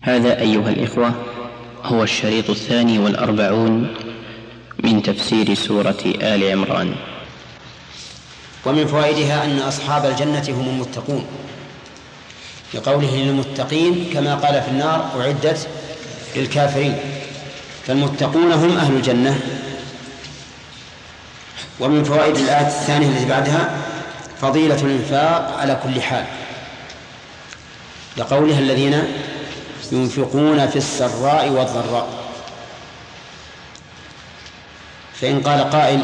هذا أيها الإخوة هو الشريط الثاني والأربعون من تفسير سورة آل عمران. ومن فوائدها أن أصحاب الجنة هم المتقون. لقوله للمتقين كما قال في النار أعدت للكافرين. فالمتقون هم أهل الجنة. ومن فوائد الآية الثانية التي بعدها فضيلة الإنفاق على كل حال. لقولها الذين ينفقون في السراء والضراء فإن قال قائل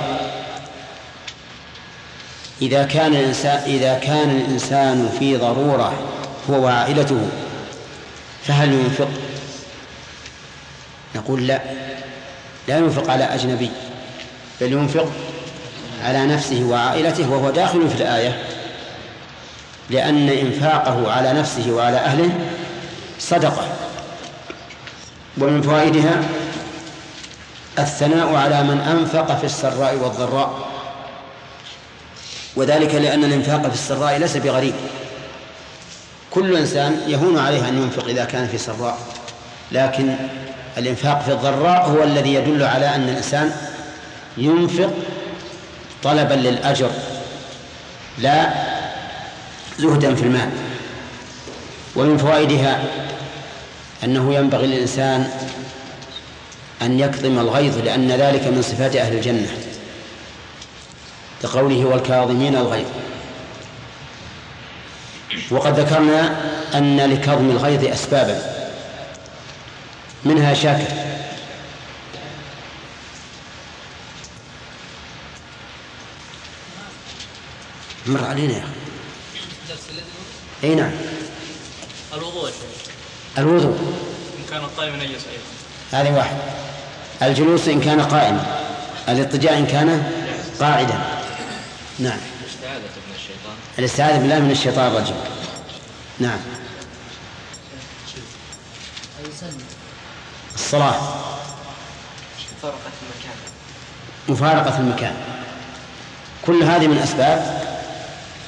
إذا كان الإنسان إذا كان الإنسان في ضرورة هو وعائلته فهل ينفق؟ نقول لا لا ينفق على أجنبي بل ينفق على نفسه وعائلته وهو داخل في الآية لأن إنفاقه على نفسه وعلى أهله صدقة. ومن فوائدها الثناء على من أنفق في السراء والضراء. وذلك لأن الإنفاق في السراء ليس بغريب. كل إنسان يهون عليه أن ينفق إذا كان في سراء. لكن الإنفاق في الضراء هو الذي يدل على أن الإنسان ينفق طلبا للأجر لا زهدا في المال. ومن فوائدها أنه ينبغي للإنسان أن يكظم الغيظ لأن ذلك من صفات أهل الجنة لقوله والكاظمين الغيظ. وقد ذكرنا أن لكظم الغيظ أسبابا منها شاكر. مر علينا يا أخي. إي نعم. الوضوء الوضوء. إن كان قائما نجس أيضا هذه واحد. الجلوس إن كان قائما. الاضطجاع إن كان قاعدا. نعم. الاستعاذة من الشيطان. الاستعاذة بالله من الشيطان الرجيم. نعم. الصلاة. فرقة المكان. مفارقة المكان. كل هذه من أسباب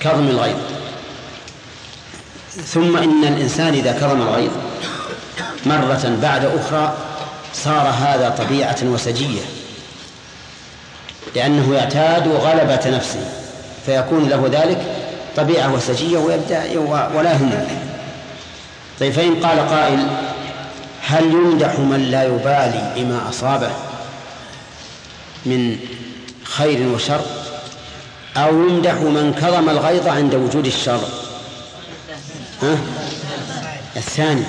كظم الغيظ. ثم إن الإنسان إذا كظم الغيظ مرة بعد أخرى صار هذا طبيعة وسجية لأنه يعتاد غلبة نفسه فيكون له ذلك طبيعة وسجية ويبدأ ولا يهمه طيب فإن قال قائل هل يمدح من لا يبالي بما أصابه من خير وشر أو يمدح من كظم الغيظ عند وجود الشر؟ ها؟ الثاني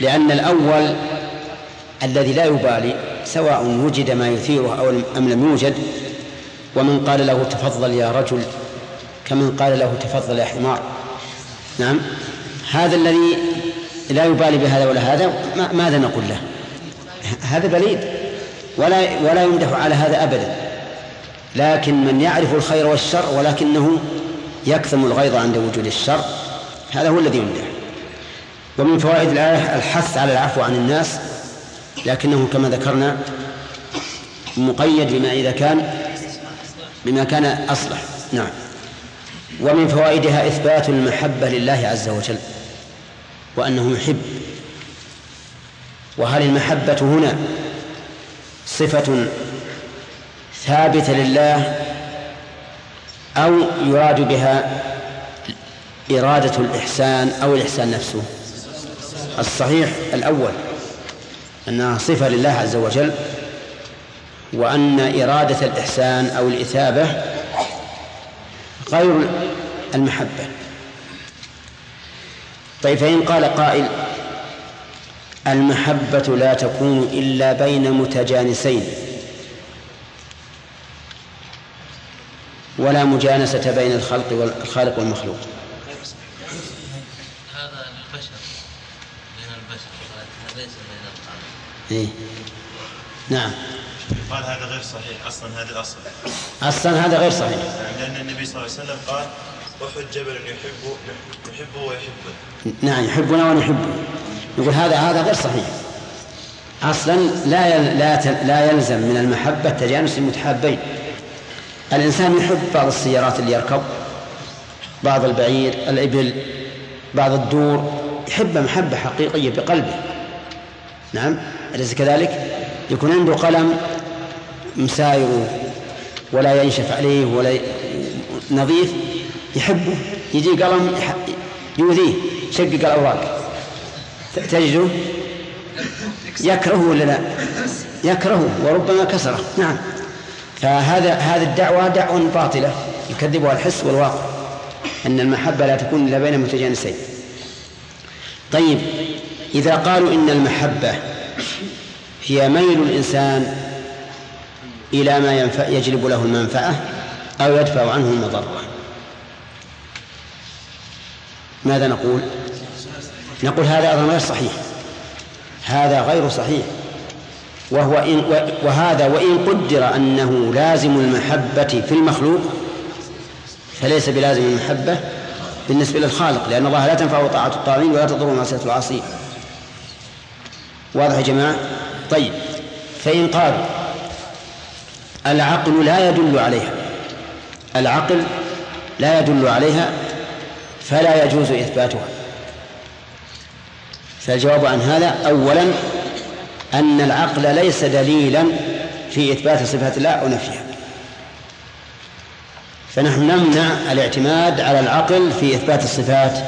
لأن الأول الذي لا يبالي سواء وجد ما يثيره أو أم لم يوجد ومن قال له تفضل يا رجل كمن قال له تفضل يا حمار. نعم. هذا الذي لا يبالي بهذا ولا هذا ماذا نقول له؟ هذا بليد. ولا ولا يمدح على هذا أبدا. لكن من يعرف الخير والشر ولكنه يكثم الغيظ عند وجود الشر هذا هو الذي يمدح ومن فوائد الآية الحث على العفو عن الناس لكنه كما ذكرنا مقيد بما إذا كان بما كان أصلح. نعم. ومن فوائدها إثبات المحبة لله عز وجل وأنه يحب. وهل المحبة هنا صفة ثابتة لله أو يراد بها إرادة الإحسان أو الإحسان نفسه. الصحيح الأول أنها صفة لله عز وجل وأن إرادة الإحسان أو الإثابة غير المحبة. طيب فإن قال قائل المحبة لا تكون إلا بين متجانسين ولا مجانسة بين الخلق والخالق والمخلوق هذا للبشر بين البشر ليس بين الخالق إيه؟ نعم. قال هذا غير صحيح. أصلا هذا الاصل أصلا هذا غير صحيح. لأن النبي صلى الله عليه وسلم قال أحد جبل يحب يحبه ويحبه نعم يحبنا ونحبه. يقول هذا هذا غير صحيح. أصلا لا يل لا لا يلزم من المحبة تجانس المتحابين. الإنسان يحب بعض السيارات اللي يركب بعض البعير الإبل بعض الدور. يحب محبة حقيقية بقلبه. نعم. أليس كذلك؟ يكون عنده قلم مساير ولا ينشف عليه ولا نظيف يحبه يجي قلم يؤذيه شقق الأوراق تجده؟ يكرهه ولا لا؟ يكرهه وربما كسره. نعم. فهذا هذه الدعوة دعوة باطلة يكذبها الحس والواقع. أن المحبة لا تكون إلا بين متجانسين طيب إذا قالوا إن المحبة هي ميل الإنسان إلى ما ينفع يجلب له المنفعة أو يدفع عنه المضرة ماذا نقول؟ نقول هذا أيضا غير صحيح. هذا غير صحيح. وهو إن وهذا وإن قدر أنه لازم المحبة في المخلوق فليس بلازم المحبة بالنسبة للخالق لأن الله لا تنفعه طاعة الطاغين ولا تضر معصية العاصين. واضح يا جماعة؟ طيب فإن قال العقل لا يدل عليها العقل لا يدل عليها فلا يجوز إثباتها. فالجواب عن هذا أولا أن العقل ليس دليلا في إثبات صفات الله أو نفيها. فنحن نمنع الاعتماد على العقل في إثبات الصفات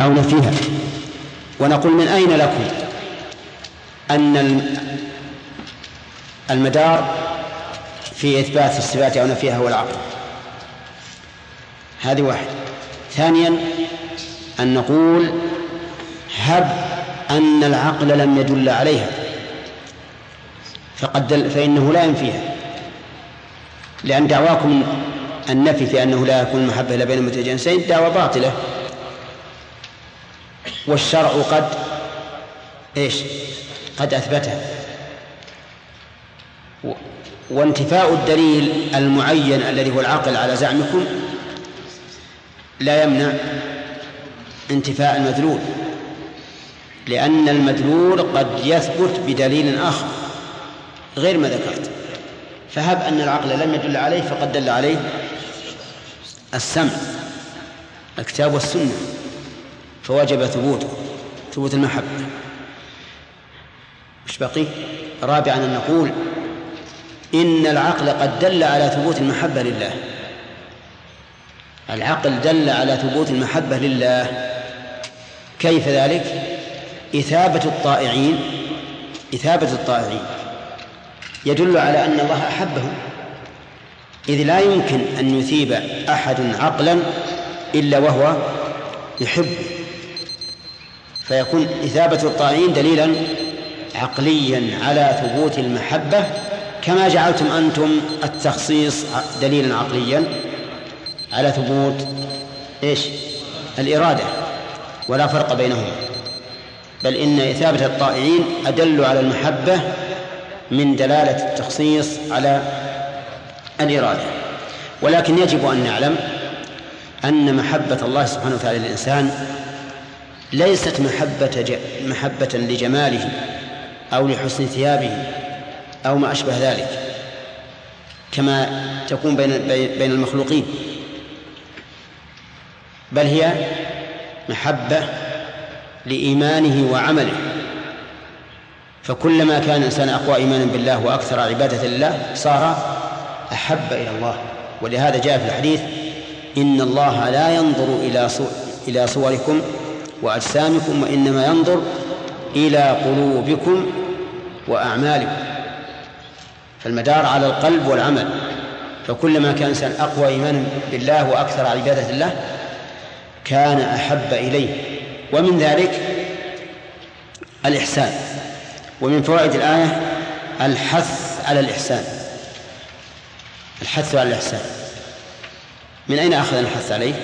أو نفيها. ونقول من أين لكم؟ أن المدار في إثبات الصفات أو نفيها هو العقل. هذه واحد. ثانيا أن نقول هب أن العقل لم يدل عليها. فقد دل فإنه لا ينفيها. لأن دعواكم النفي في أنه لا يكون محبة إلا بين المتجانسين دعوة باطلة. والشرع قد إيش؟ قد أثبتها وانتفاء الدليل المعين الذي هو العقل على زعمكم لا يمنع انتفاء المدلول لأن المدلول قد يثبت بدليل آخر غير ما ذكرت. فهب أن العقل لم يدل عليه فقد دل عليه السمع الكتاب والسنة فوجب ثبوته ثبوت المحبة. مش بقي؟ رابعا أن نقول إن العقل قد دل على ثبوت المحبة لله. العقل دل على ثبوت المحبة لله. كيف ذلك؟ إثابة الطائعين إثابة الطائعين. يدل على أن الله أحبهم. إذ لا يمكن أن يثيب أحد عقلا إلا وهو يحب فيكون إثابة الطائعين دليلا عقليا على ثبوت المحبة كما جعلتم أنتم التخصيص دليلا عقليا على ثبوت إيش؟ الإرادة ولا فرق بينهما. بل إن إثابة الطائعين أدل على المحبة من دلالة التخصيص على الإرادة. ولكن يجب أن نعلم أن محبة الله سبحانه وتعالى للإنسان ليست محبة. محبة لجماله. أو لحسن ثيابه أو ما أشبه ذلك كما تكون بين بين المخلوقين. بل هي محبة لإيمانه وعمله. فكلما كان الإنسان أقوى إيمانا بالله وأكثر عبادة لله صار أحب إلى الله. ولهذا جاء في الحديث إن الله لا ينظر إلى إلى صوركم وأجسامكم وإنما ينظر إلى قلوبكم وأعمالكم فالمدار على القلب والعمل. فكلما كان الإنسان أقوى إيمانا بالله وأكثر عبادة الله كان أحب إليه. ومن ذلك الإحسان. ومن فوائد الآية الحث على الإحسان. الحث على الإحسان. من أين أخذ الحث عليه؟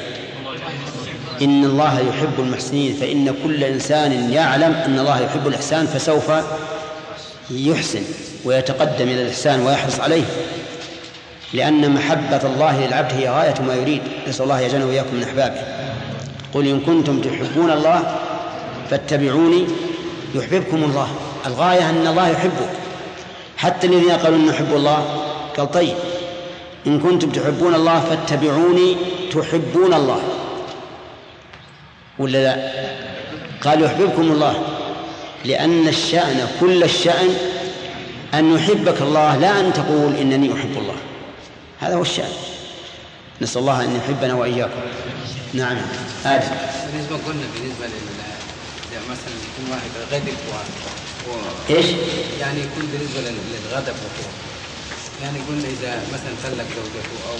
إن الله يحب المحسنين فإن كل إنسان يعلم أن الله يحب الإحسان فسوف يحسن ويتقدم إلى الإحسان ويحرص عليه لأن محبة الله للعبد هي غاية ما يريد. نسأل الله يجعلنا وإياكم من أحبابه. قل إن كنتم تحبون الله فاتبعوني يحببكم الله. الغاية أن الله يحبك. حتى الذين قالوا نحب الله قال طيب إن كنتم تحبون الله فاتبعوني تحبون الله. ولا لا؟ قال يحببكم الله. لأن الشأن كل الشأن أن يحبك الله لا أن تقول إنني أحب الله. هذا هو الشأن. نسأل الله أن يحبنا وإياكم. نعم. آدم بالنسبة قلنا بالنسبة لل مثلا يكون واحد غضب و... و... إيش؟ يعني يكون بالنسبة لل- للغضب يعني قلنا إذا مثلا طلق زوجته أو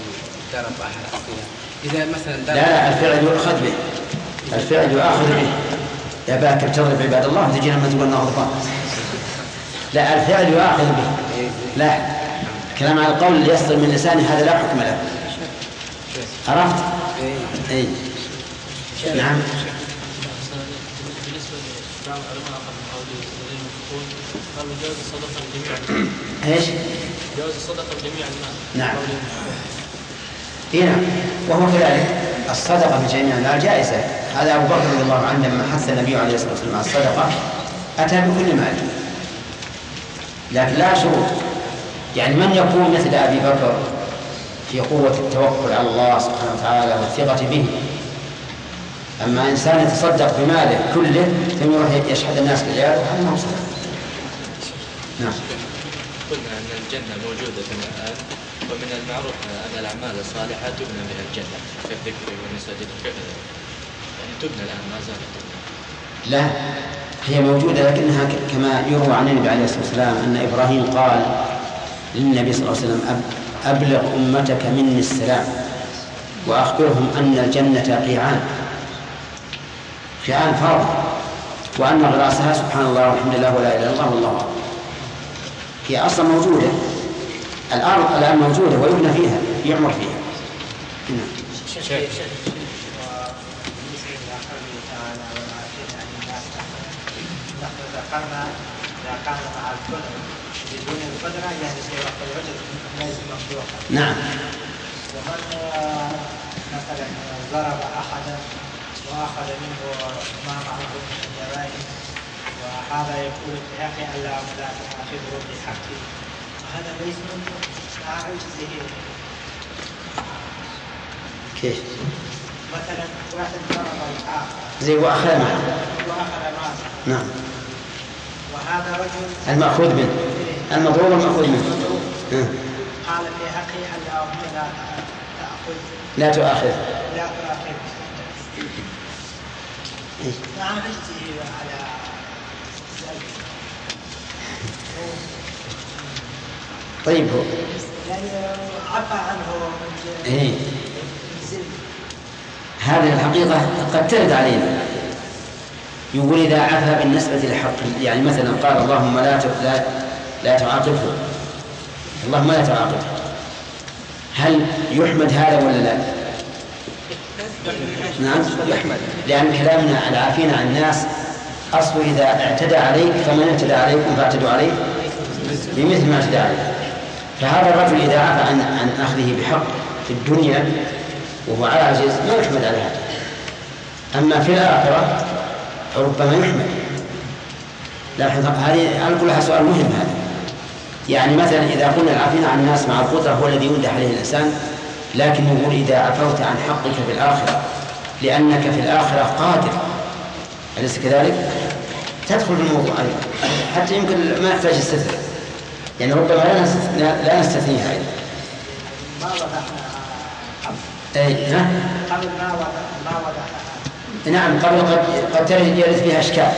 ضرب أحد أخيها إذا مثلا لا لا الفعل يؤخذ به. الفعل يؤخذ به. يا باكر تضرب عباد الله تجينا لما تقول غضبان لا الفعل يؤاخذ به لا كلام على القول اللي يصدر من لسانه هذا لا حكم له عرفت؟ اي نعم إيش؟ جواز الصدقه لجميع الناس نعم. نعم وهو كذلك الصدقة في جميع المال جائزة. هذا أبو بكر رضي الله عنه لما حث النبي عليه الصلاة والسلام على الصدقة أتى بكل مال لكن لا شروط يعني من يكون مثل أبي بكر في قوة التوكل على الله سبحانه وتعالى والثقة به؟ أما إنسان يتصدق بماله كله ثم يروح يشحذ الناس بالعيال هذا ما نعم. قلنا أن الجنة موجودة الآن. ومن المعروف أن الأعمال الصالحة تبنى بها الجنة. كالذكر والمساجد وكذا يعني تبنى الآن ما زالت تبنى. لا هي موجودة لكنها كما يروى عن النبي عليه الصلاة والسلام أن إبراهيم قال للنبي صلى الله عليه وسلم أب- أبلغ أمتك مني السلام وأخبرهم أن الجنة قيعان قيعان فرض. وأن غراسها سبحان الله والحمد لله ولا إله إلا الله والله هي أصلا موجودة. الأرض الآن موجودة ويبنى فيها يعمر فيها. نعم. نحن ذكرنا إذا كان مع الكل بدون القدرة نعم. ومن مثلا ضرب أحدا وأخذ منه ما معه من الجرائم وهذا يقول في حقه ألا ليس كيف؟ مثلا واحد ضرب زي ماله. نعم. وهذا رجل المأخوذ منه. المضروب المأخوذ منه. ها. قال في حقه اللهم لا تأخذ؟ لا تؤاخذ. لا تؤاخذ. إيه. نفسه على ذلك. طيب. هو يعني عفى عنه إيه. هذه الحقيقة قد ترد علينا. يقول إذا عفا بالنسبة لحق يعني مثلا قال اللهم لا ت- لا لا تعاقبه. اللهم لا تعاقبه. هل يحمد هذا ولا لا؟ نعم. يحمد. لأن كلامنا العافين عن الناس أصله إذا اعتدى عليك فمن اعتدى عليكم فاعتدوا عليه؟ بمثل ما اعتدى عليه فهذا الرجل إذا عفى عن عن أخذه بحق في الدنيا وهو عاجز ما يحمد على هذا. أما في الآخرة فربما يحمد لاحظ هذه أقول لها سؤال مهم هذا. يعني مثلا إذا قلنا العافين عن الناس مع القدرة هو الذي يمدح عليه الإنسان لكن نقول إذا عفوت عن حقك في الآخرة لأنك في الآخرة قادر. أليس كذلك؟ تدخل في الموضوع أيضا. حتى يمكن ما يحتاج استثناء يعني ربما لا لا- لا نستثنيها أيضا أي ها؟ قبل ما وضع ما وضعنا نعم قبل قد قد ترد يرد فيها أشكال.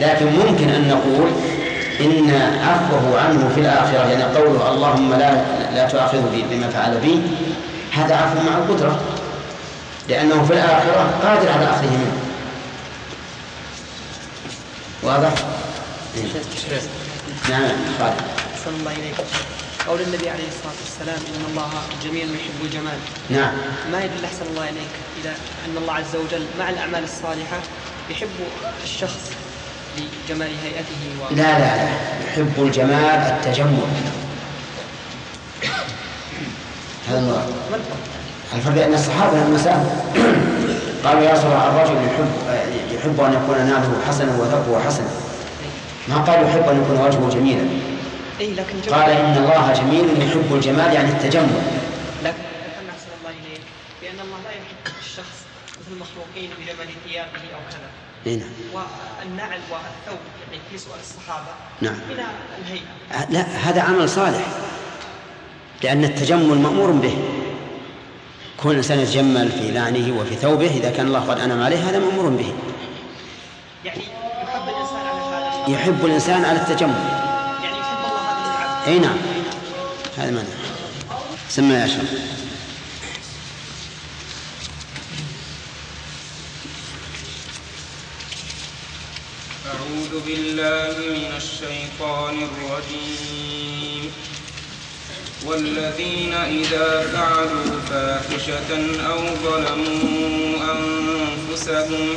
لكن ممكن أن نقول إن عفوه عنه في الآخرة يعني قوله اللهم لا لا تؤاخذه بما فعل بي هذا عفو مع القدرة. لأنه في الآخرة قادر على أخذه منه. واضح؟ نعم خالد. أحسن الله إليك. قول النبي عليه الصلاة والسلام إن الله جميل يحب الجمال. نعم. ما يدل أحسن الله إليك إذا أن الله عز وجل مع الأعمال الصالحة يحب الشخص لجمال هيئته و... لا لا لا. يحب الجمال التجمل هذا المراد الفرق؟ الفرق بين الصحابة لما سألوا قالوا يا رسول الله الرجل يحب يحب أن يكون ناله حسنا وثوبه حسنا. ما قال يحب أن يكون وجهه جميلا؟ أي لكن قال إن الله جميل يحب الجمال يعني التجمل. لكن أن أحسن الله إليك. بأن الله لا يحب الشخص مثل المخلوقين بجمال ثيابه أو كذا. إيه نعم. والنعل والثوب يعني في سؤال الصحابة. نعم. من الهيئة. لا هذا عمل صالح. لأن التجمل مأمور به. كون الإنسان يتجمل في لعنه وفي ثوبه إذا كان الله قد أنعم عليه هذا مأمور به. يعني يحب الإنسان على هذا. يحب الإنسان على التجمل. أي نعم. هذا معنى سمى يا أشرف أعوذ بالله من الشيطان الرجيم. والذين إذا فعلوا فاحشة أو ظلموا أنفسهم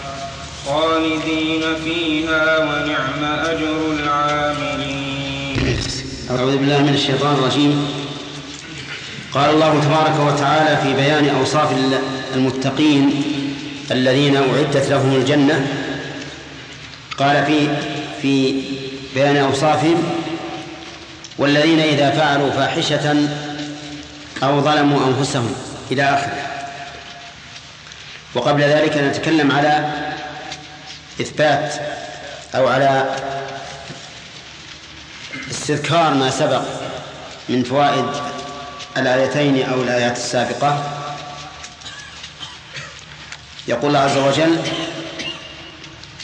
خالدين فيها ونعم أجر العاملين. أعوذ بالله من الشيطان الرجيم. قال الله تبارك وتعالى في بيان أوصاف المتقين الذين أعدت لهم الجنة. قال في في بيان أوصافهم والذين إذا فعلوا فاحشة أو ظلموا أنفسهم إلى آخره. وقبل ذلك نتكلم على إثبات أو على استذكار ما سبق من فوائد الآيتين أو الآيات السابقة. يقول الله عز وجل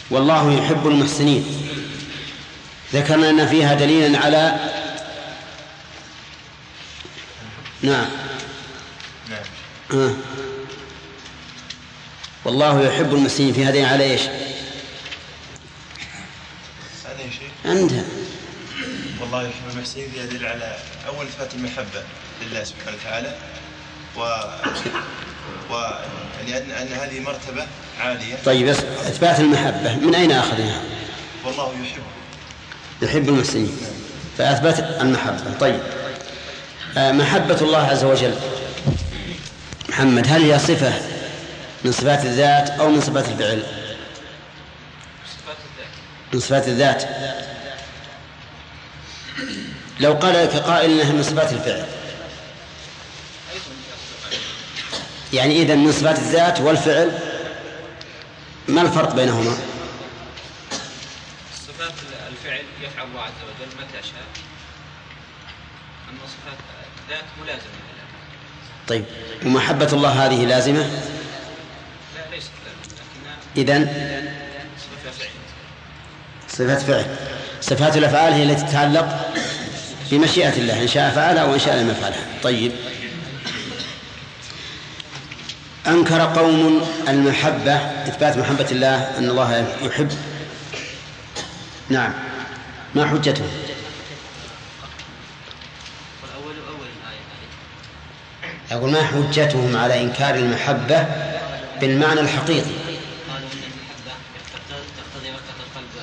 والله يحب المحسنين. ذكرنا أن فيها دليلا على نعم. آه. والله يحب المحسنين. في هذين على إيش؟ يا عندها. والله يحب المحسنين يدل على أول إثبات المحبة لله سبحانه وتعالى. و و يعني أن أن هذه مرتبة عالية. طيب إثبات المحبة من أين أخذها؟ والله يحب. يحب المحسنين. فأثبت المحبة. طيب. آه، محبة الله عز وجل. محمد هل هي صفة من صفات الذات أو من صفات الفعل؟ صفات الذات. من صفات الذات. لو قال لك قائل إنها من صفات الفعل. يعني إذا من صفات الذات والفعل ما الفرق بينهما؟ صفات الفعل يفعل الله عز وجل متى شاء أما صفات الذات ملازمة لله طيب ومحبة الله هذه لازمة؟ لا ليست لازمة إذا صفة فعل. صفات فعل. صفات الأفعال هي التي تتعلق بمشيئة الله إن شاء فعلها وإن شاء لم يفعلها. طيب. أنكر قوم المحبة إثبات محبة الله أن الله يحب. نعم. ما حجتهم؟ هذه يقول ما حجتهم على إنكار المحبة بالمعنى الحقيقي؟ قالوا أن المحبة تقتضي تقتضي رقة القلب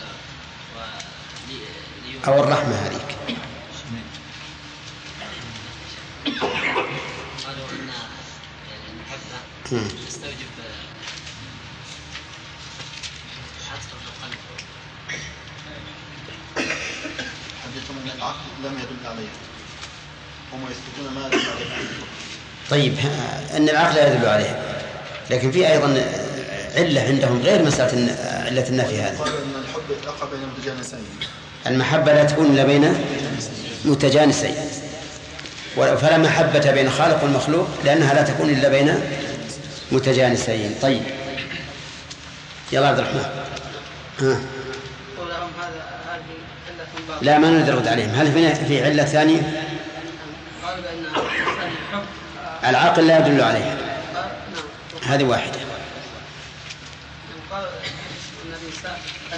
ولي أو الرحمة هذيك قالوا أن المحبة مم. تستوجب القلب أن العقل لم يدل عليه هم يثبتون ما عليه طيب أن العقل لا يدل عليه. لكن في أيضا علة عندهم غير مسألة الن- علة النفي هذه. قالوا إن الحب يقع بين متجانسين. المحبة لا تكون إلا بين متجانسين. فلا محبة بين الخالق والمخلوق لأنها لا تكون إلا بين متجانسين. طيب. يلا عبد الرحمن. ها. قولهم هذا هذه علة باطلة لا ما نريد الرد عليهم. هل في- في علة ثانية؟ العقل لا يدل عليها هذه واحدة. قال إن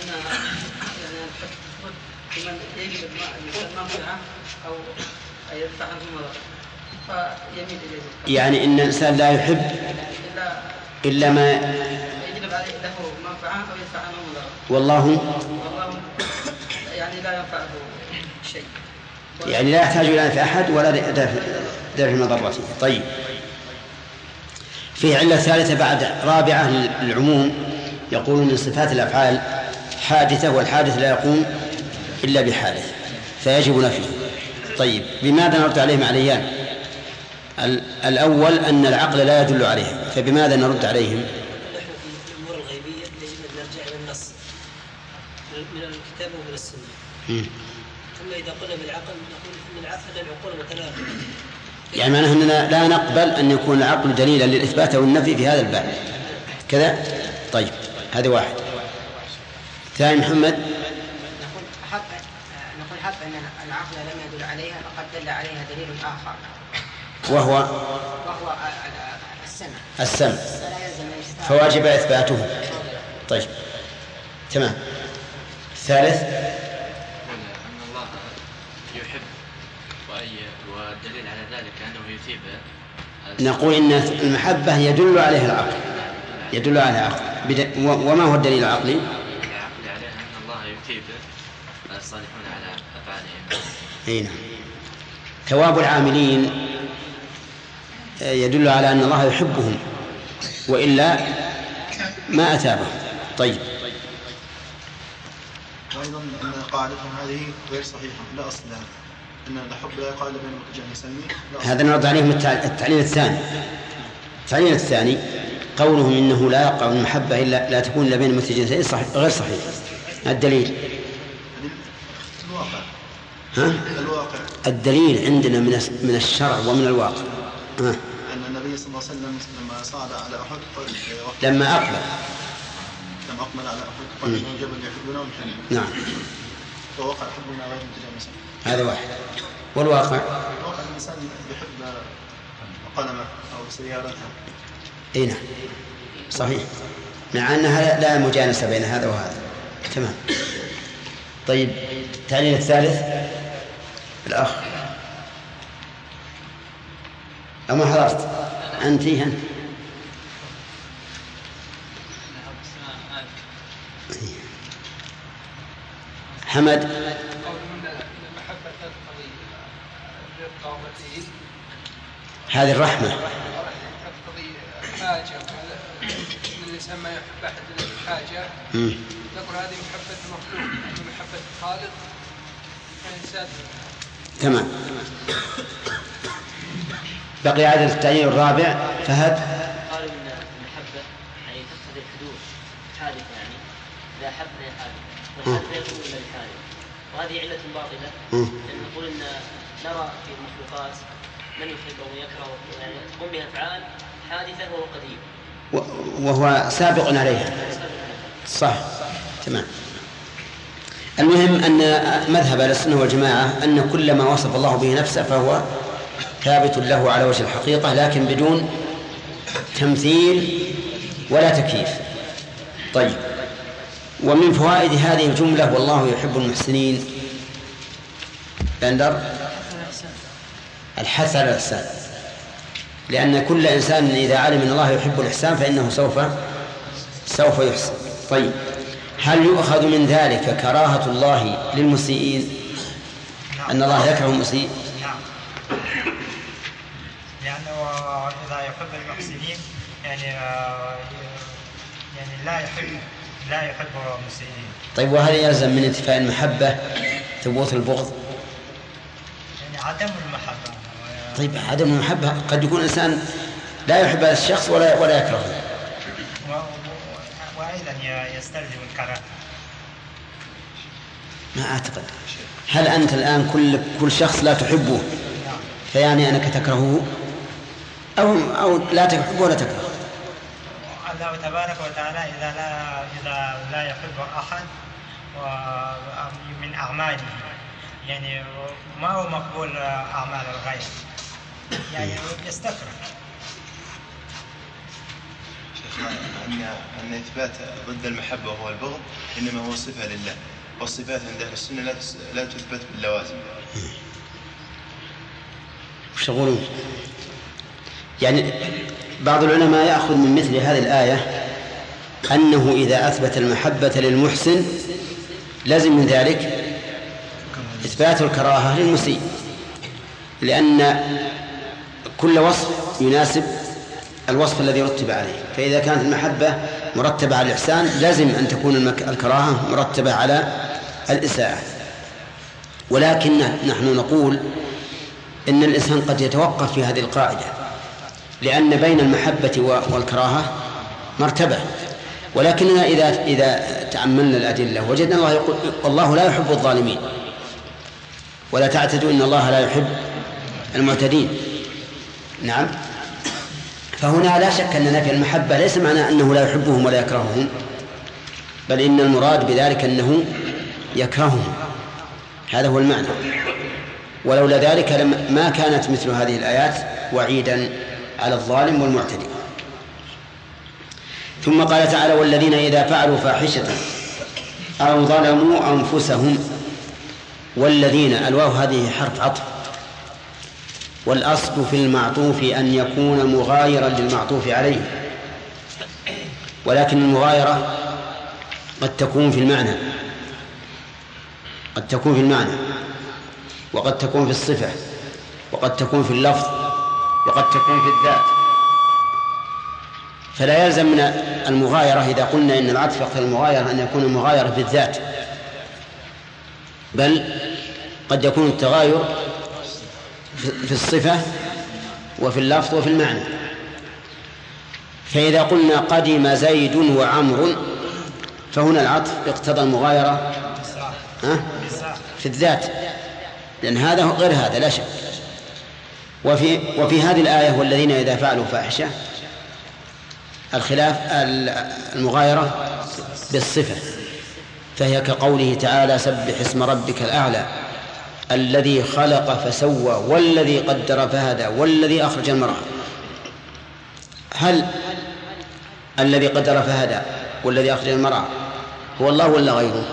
يعني ما فيميل إليه. يعني إن الإنسان لا يحب إلا إلا ما يجلب ذلك له منفعة أو يدفع عنه والله والله يعني لا ينفعه شيء. يعني لا يحتاج إلى أنف أحد ولا دافع مضرته طيب. فيه علة ثالثة بعد رابعة للعموم يقولون إن صفات الأفعال حادثة والحادث لا يقوم إلا بحادث فيجب نفيه طيب. بماذا نرد عليهم عليان؟ الأول أن العقل لا يدل عليهم. فبماذا نرد عليهم؟ الأمور الغيبيه يجب ان نرجع إلى النص من الكتاب ومن السنة. مم. اما إذا قلنا بالعقل نقول العقول يعني معناه أننا لا نقبل أن يكون العقل دليلا للإثبات أو النفي في هذا الباب. كذا؟ طيب هذا واحد. ثاني محمد نقول حتى نقول حتى ان العقل لم يدل عليها فقد دل عليها دليل اخر وهو السمع. فواجب إثباته. طيب. تمام. الثالث أن الله يحب والدليل على ذلك أنه يثيب نقول إن المحبة يدل عليها العقل. يدل عليها العقل. وما هو الدليل العقلي؟ العقل عليها أن الله يثيب الصالحون على أفعالهم أي نعم. ثواب العاملين يدل على أن الله يحبهم وإلا ما أتابهم طيب. وأيضا أن قاعدتهم هذه غير صحيحة. لا أصل لها. أن الحب لا يقال بين يسمي أصل. هذا نرد عليهم التع- التعليل الثاني. التعليل الثاني قولهم إنه لا يقع المحبة إلا لا تكون إلا بين المتجنسين صحيح غير صحيح. الدليل؟ الواقع ها؟ الواقع. الدليل عندنا من من الشرع ومن الواقع. أن النبي صلى الله عليه وسلم لما صعد على قال وقت- لما أقبل. لما أقبل على أحد قال جبل يحبونه ويحبونه نعم. فوقع حبنا غير متجانسا هذا واحد. والواقع؟ واقع الإنسان يحب قلمه أو سيارته. إي نعم. صحيح. مع انها لا مجانسة بين هذا وهذا. تمام. طيب التعليل الثالث. أما حضرت؟ أنت أنت. حمد. هذه الرحمة. تقتضي حاجة ان الانسان ما يحب بحاجه مم. نقول هذه محبه المخلوق محبه الخالق فالانسان تمام. بقي عدد التعيين الرابع فهد؟ قالوا إن المحبة يعني تقتضي الحدوث حادثة يعني. إذا أحبنا يا حادث والحادث لا يكون إلا وهذه علة باطلة. لأن نقول إن نرى في المخلوقات من يحب أو يكره يعني تقوم بها افعال حادثة وهو قديم. وهو سابق عليها. صح. تمام. المهم أن مذهب السنة والجماعة أن كل ما وصف الله به نفسه فهو ثابت له على وجه الحقيقة لكن بدون تمثيل ولا تكييف. طيب. ومن فوائد هذه الجملة والله يحب المحسنين بندر الحث على الإحسان لأن كل إنسان إذا علم أن الله يحب الإحسان فإنه سوف سوف يحسن. طيب. هل يؤخذ من ذلك كراهة الله للمسيئين؟ أن الله يكره المسيء نعم لأنه إذا يحب المحسنين يعني آه، يعني لا يحب لا يحب المسيئين طيب وهل يلزم من انتفاء المحبة ثبوت البغض؟ يعني عدم المحبة. طيب عدم المحبة قد يكون إنسان لا يحب هذا الشخص ولا ولا يكرهه. وأيضا يستلزم الكراهة. ما أعتقد. هل أنت الآن كل كل شخص لا تحبه؟ فيعني أنك تكرهه؟ أو أو لا تحبه ولا تكرهه الله تبارك وتعالى إذا لا إذا لا يحب أحد و- من أعماله. يعني ما هو مقبول أعمال الغير؟ يعني يستكره. شيخنا أن أن إثبات ضد المحبة وهو البغض إنما هو صفة لله. والصفات عند أهل السنة لا لا تثبت باللوازم. وش يقولون يعني بعض العلماء يأخذ من مثل هذه الآية أنه إذا أثبت المحبة للمحسن لازم من ذلك إثبات الكراهة للمسيء لأن كل وصف يناسب الوصف الذي رتب عليه فإذا كانت المحبة مرتبة على الإحسان لازم أن تكون الكراهة مرتبة على الإساءة. ولكن نحن نقول إن الإنسان قد يتوقف في هذه القاعدة. لأن بين المحبة والكراهة مرتبة. ولكننا إذا إذا تأملنا الأدلة وجدنا الله يقول الله لا يحب الظالمين. ولا تعتدوا إن الله لا يحب المعتدين. نعم. فهنا لا شك أن نفي المحبة ليس معناه أنه لا يحبهم ولا يكرههم بل إن المراد بذلك أنه يكرههم. هذا هو المعنى. ولولا ذلك ما كانت مثل هذه الآيات وعيدا على الظالم والمعتدي. ثم قال تعالى والذين إذا فعلوا فاحشة أو ظلموا أنفسهم والذين الواو هذه حرف عطف. والأصل في المعطوف أن يكون مغايرا للمعطوف عليه ولكن المغايرة قد تكون في المعنى قد تكون في المعنى وقد تكون في الصفة وقد تكون في اللفظ وقد تكون في الذات. فلا يلزم من المغايرة إذا قلنا إن العطف يقتضي المغايرة أن يكون المغايرة في الذات. بل قد يكون التغاير في الصفة وفي اللفظ وفي المعنى. فإذا قلنا قدم زيد وعمر فهنا العطف اقتضى المغايرة في الذات. لأن هذا غير هذا لا شك. وفي وفي هذه الآية والذين إذا فعلوا فاحشة الخلاف المغايرة بالصفة فهي كقوله تعالى سبح اسم ربك الأعلى الذي خلق فسوى والذي قدر فهدى والذي أخرج المرعى. هل الذي قدر فهدى والذي أخرج المرعى هو الله ولا غيره؟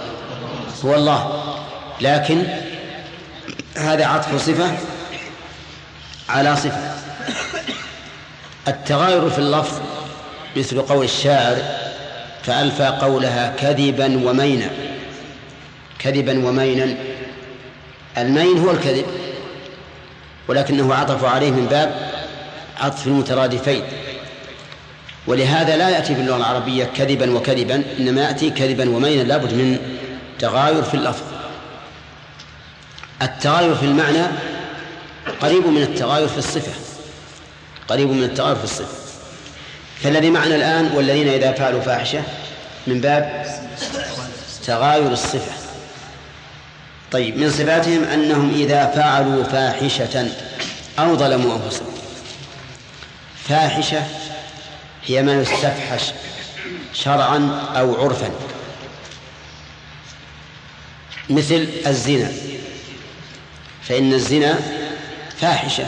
هو الله. لكن هذا عطف صفة على صفة. التغاير في اللفظ مثل قول الشاعر فألفى قولها كذبا ومينا. كذبا ومينا. المين هو الكذب ولكنه عطف عليه من باب عطف المترادفين. ولهذا لا يأتي في اللغة العربية كذبا وكذبا إنما يأتي كذبا ومينا لابد من تغاير في اللفظ. التغاير في المعنى قريب من التغاير في الصفة. قريب من التغاير في الصفة. فالذي معنا الآن والذين إذا فعلوا فاحشة من باب تغاير الصفة. طيب من صفاتهم أنهم إذا فعلوا فاحشة أو ظلموا أنفسهم. فاحشة هي ما يستفحش شرعا أو عرفا. مثل الزنا. فإن الزنا فاحشة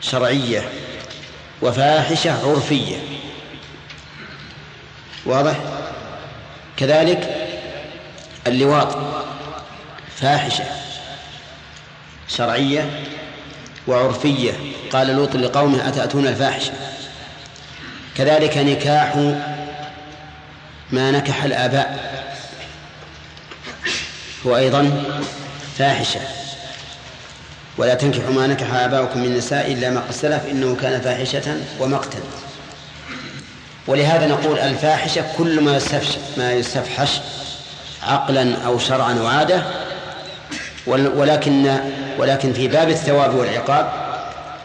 شرعية وفاحشة عرفية. واضح؟ كذلك اللواط فاحشة شرعية وعرفية. قال لوط لقومه أتأتون الفاحشة؟ كذلك نكاح ما نكح الآباء. هو أيضا فاحشة. ولا تنكحوا ما نكح آباؤكم من النساء إلا ما قد سلف إنه كان فاحشة ومقتا. ولهذا نقول الفاحشة كل ما يستفحش ما يستفحش عقلا أو شرعا أو عادة ولكن ولكن في باب الثواب والعقاب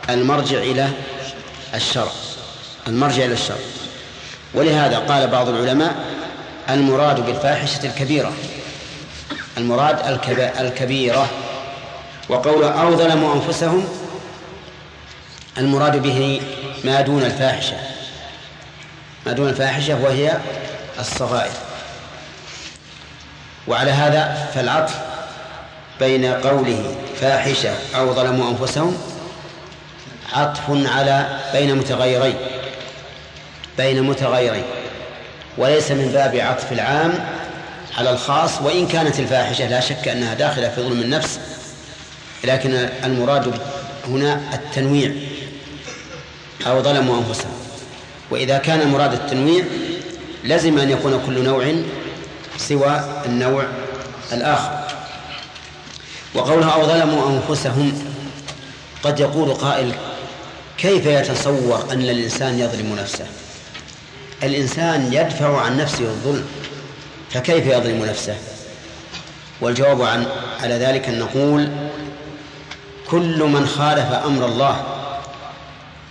المرجع إلى الشرع المرجع إلى الشرع. ولهذا قال بعض العلماء المراد بالفاحشة الكبيرة المراد الكبيرة. وقوله أو ظلموا أنفسهم المراد به ما دون الفاحشة. ما دون الفاحشة وهي الصغائر. وعلى هذا فالعطف بين قوله فاحشة أو ظلموا أنفسهم عطف على بين متغيرين. بين متغيرين. وليس من باب عطف العام على الخاص وإن كانت الفاحشة لا شك أنها داخلة في ظلم النفس لكن المراد هنا التنويع أو ظلموا أنفسهم. وإذا كان المراد التنويع لزم أن يكون كل نوع سوى النوع الآخر. وقولها أو ظلموا أنفسهم قد يقول قائل كيف يتصور أن الإنسان يظلم نفسه؟ الإنسان يدفع عن نفسه الظلم فكيف يظلم نفسه؟ والجواب عن على ذلك أن نقول كل من خالف أمر الله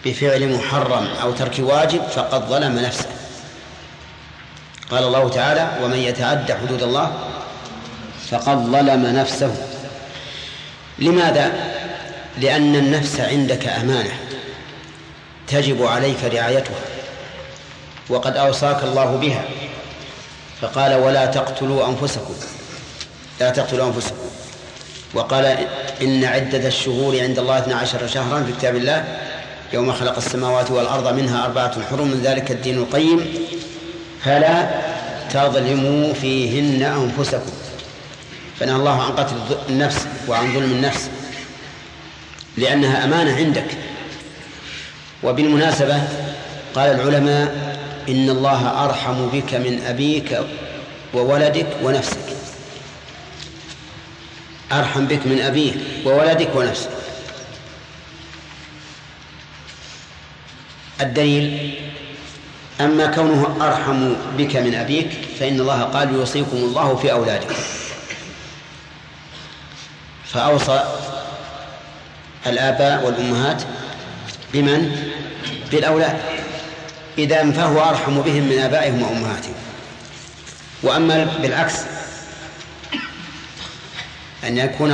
بفعل محرم أو ترك واجب فقد ظلم نفسه. قال الله تعالى ومن يتعد حدود الله فقد ظلم نفسه. لماذا؟ لأن النفس عندك أمانة تجب عليك رعايتها وقد أوصاك الله بها. فقال ولا تقتلوا أنفسكم. لا تقتلوا أنفسكم. وقال إن عدة الشهور عند الله اثنا عشر شهرا في كتاب الله يوم خلق السماوات والأرض منها أربعة حرم من ذلك الدين القيم. فلا تظلموا فيهن أنفسكم. فنهى الله عن قتل النفس وعن ظلم النفس لأنها أمانة عندك. وبالمناسبة قال العلماء إن الله أرحم بك من أبيك وولدك ونفسك. أرحم بك من أبيك وولدك ونفسك. الدليل أما كونه أرحم بك من أبيك فإن الله قال يوصيكم الله في أولادكم. فأوصى الآباء والأمهات بمن؟ بالأولاد. إذا فهو أرحم بهم من آبائهم وأمهاتهم. وأما بالعكس أن يكون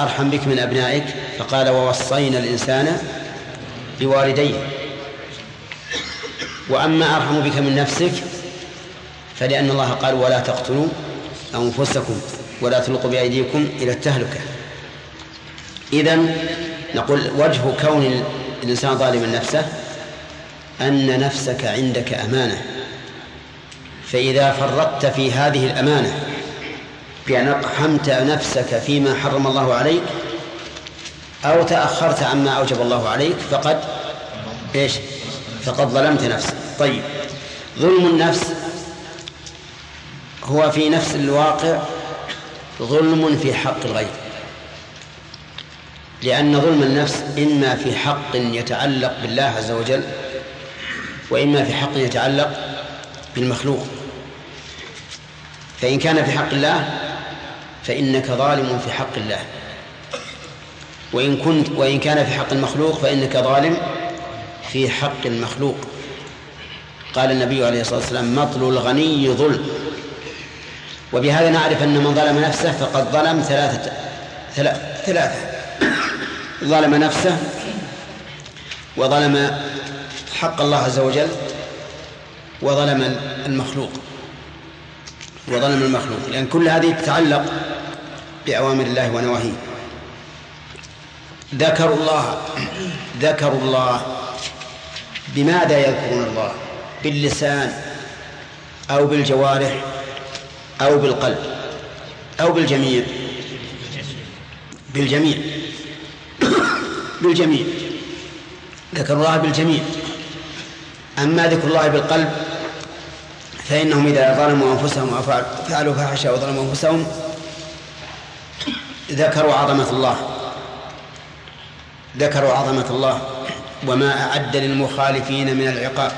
أرحم بك من أبنائك. فقال ووصينا الإنسان بوالديه. وأما أرحم بك من نفسك فلأن الله قال ولا تقتلوا أنفسكم ولا تلقوا بأيديكم إلى التهلكة. إذا نقول وجه كون الإنسان ظالما نفسه أن نفسك عندك أمانة. فإذا فرطت في هذه الأمانة بأن أقحمت نفسك فيما حرم الله عليك أو تأخرت عما أوجب الله عليك فقد إيش؟ فقد ظلمت نفسك. طيب. ظلم النفس هو في نفس الواقع ظلم في حق الغير. لأن ظلم النفس إما في حق يتعلق بالله عز وجل وإما في حق يتعلق بالمخلوق. فإن كان في حق الله فإنك ظالم في حق الله. وإن كنت وإن كان في حق المخلوق فإنك ظالم في حق المخلوق. قال النبي عليه الصلاة والسلام مطل الغني ظلم. وبهذا نعرف أن من ظلم نفسه فقد ظلم ثلاثة ثلاثة. ظلم نفسه وظلم حق الله عز وجل وظلم المخلوق. وظلم المخلوق. لأن كل هذه تتعلق بأوامر الله ونواهيه. ذكروا الله ذكروا الله. بماذا يذكرون الله؟ باللسان أو بالجوارح أو بالقلب أو بالجميع. بالجميع. بالجميع. ذكر الله بالجميع. أما ذكر الله بالقلب فإنهم إذا ظلموا أنفسهم أو فعلوا فاحشة أو ظلموا أنفسهم ذكروا عظمة الله. ذكروا عظمة الله. وما أعد للمخالفين من العقاب.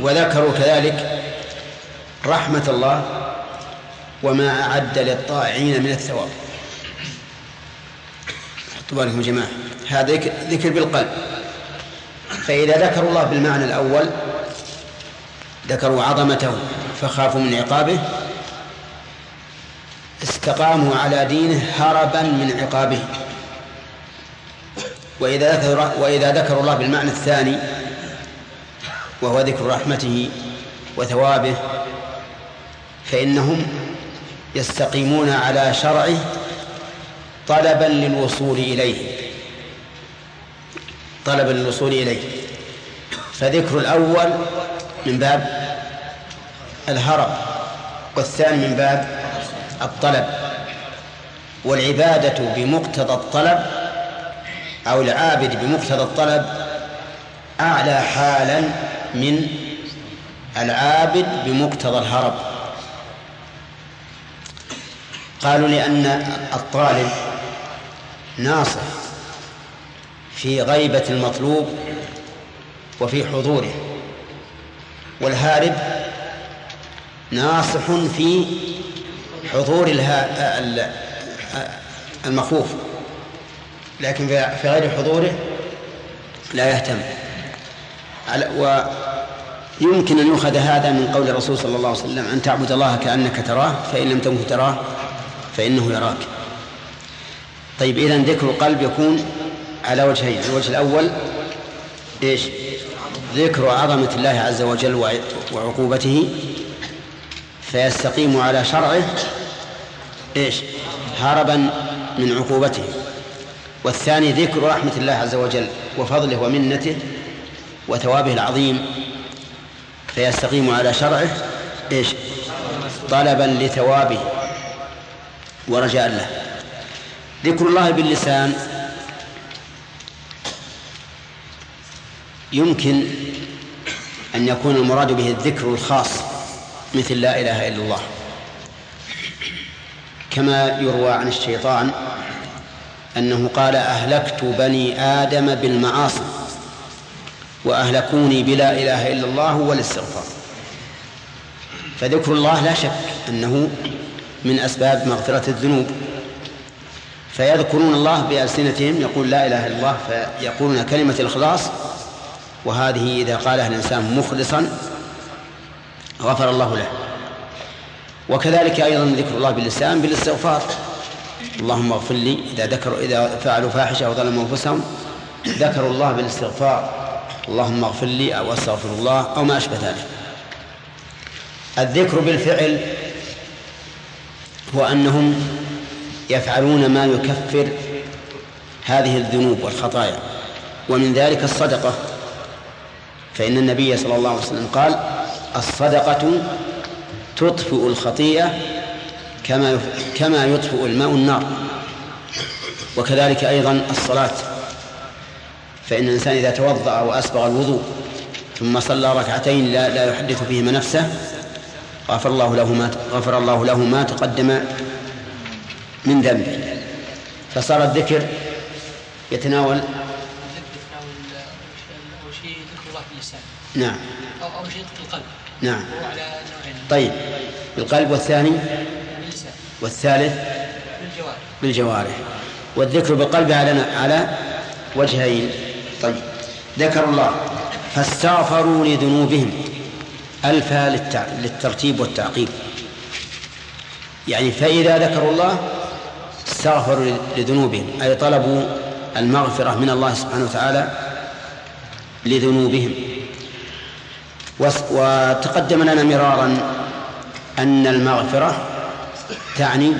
وذكروا كذلك رحمة الله. وما أعد للطائعين من الثواب. حطوا يا جماعة. هذا ذكر بالقلب. فإذا ذكروا الله بالمعنى الأول ذكروا عظمته فخافوا من عقابه. استقاموا على دينه هربا من عقابه. وإذا ذكر وإذا ذكروا الله بالمعنى الثاني وهو ذكر رحمته وثوابه فإنهم يستقيمون على شرعه طلبا للوصول إليه. طلبا للوصول إليه. فذكر الأول من باب الهرب والثاني من باب الطلب والعبادة بمقتضى الطلب أو العابد بمقتضى الطلب أعلى حالا من العابد بمقتضى الهرب. قالوا لأن الطالب ناصح في غيبة المطلوب وفي حضوره والهارب ناصح في حضور المخوف. لكن في غير حضوره لا يهتم. ويمكن أن يؤخذ هذا من قول الرسول صلى الله عليه وسلم أن تعبد الله كأنك تراه فإن لم تكن تراه فإنه يراك. طيب إذا ذكر القلب يكون على وجهين. الوجه الأول إيش؟ ذكر عظمة الله عز وجل وعقوبته. فيستقيم على شرعه إيش؟ هربا من عقوبته. والثاني ذكر رحمة الله عز وجل وفضله ومنته وثوابه العظيم. فيستقيم على شرعه إيش؟ طلبا لثوابه ورجاء له. ذكر الله باللسان. يمكن أن يكون المراد به الذكر الخاص. مثل لا إله إلا الله. كما يروى عن الشيطان أنه قال أهلكت بني آدم بالمعاصي وأهلكوني بلا إله إلا الله والاستغفار. فذكر الله لا شك أنه من أسباب مغفرة الذنوب. فيذكرون الله بألسنتهم يقول لا إله إلا الله فيقولون كلمة الإخلاص وهذه إذا قالها الإنسان مخلصا غفر الله له. وكذلك أيضا ذكر الله باللسان بالاستغفار. اللهم اغفر لي إذا ذكروا إذا فعلوا فاحشة أو ظلموا أنفسهم ذكروا الله بالاستغفار. اللهم اغفر لي أو أستغفر الله أو ما أشبه ذلك. الذكر بالفعل هو أنهم يفعلون ما يكفر هذه الذنوب والخطايا. ومن ذلك الصدقة. فإن النبي صلى الله عليه وسلم قال الصدقة تطفئ الخطيئة كما كما يطفئ الماء النار. وكذلك أيضا الصلاة. فإن الإنسان إذا توضأ وأسبغ الوضوء ثم صلى ركعتين لا, لا يحدث فيهما نفسه غفر الله له ما غفر الله له ما تقدم من ذنبه. فصار الذكر يتناول أول شيء ذكر الله باللسان نعم. أو شيء ذكر القلب. نعم. وهو على نوعين. طيب. بالقلب والثاني؟ باللسان. والثالث؟ بالجوارح. بالجوارح. والذكر بالقلب على على وجهين. طيب. ذكر الله. فاستغفروا لذنوبهم. ألفا للترتيب والتعقيب. يعني فإذا ذكروا الله استغفروا لذنوبهم. أي طلبوا المغفرة من الله سبحانه وتعالى لذنوبهم. وتقدم لنا مرارا أن المغفرة تعني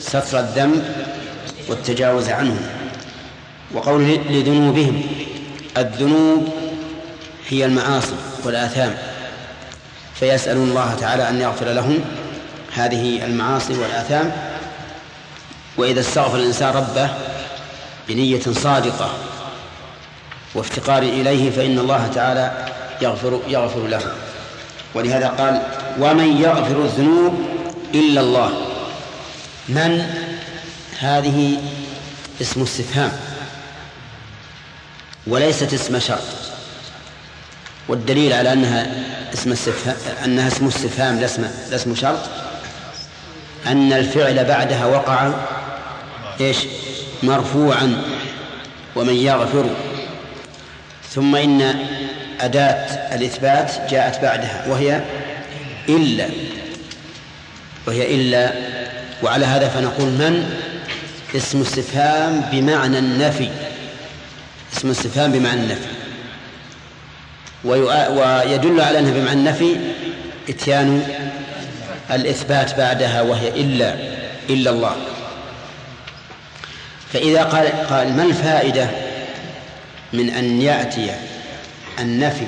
ستر الذنب والتجاوز عنه وقوله لذنوبهم الذنوب هي المعاصي والآثام فيسألون الله تعالى أن يغفر لهم هذه المعاصي والآثام وإذا استغفر الإنسان ربه بنية صادقة وافتقار إليه فإن الله تعالى يغفر يغفر له. ولهذا قال ومن يغفر الذنوب إلا الله. من؟ هذه اسم استفهام. وليست اسم شرط. والدليل على أنها اسم استفهام أنها اسم استفهام لا اسم شرط أن الفعل بعدها وقع إيش؟ مرفوعا. ومن يغفر ثم إن أداة الإثبات جاءت بعدها وهي إلا وهي إلا وعلى هذا فنقول من؟ اسم استفهام بمعنى النفي اسم استفهام بمعنى النفي. ويدل على أنه بمعنى النفي إتيان الإثبات بعدها وهي إلا إلا الله. فإذا قال قال ما الفائدة من أن يأتي النفي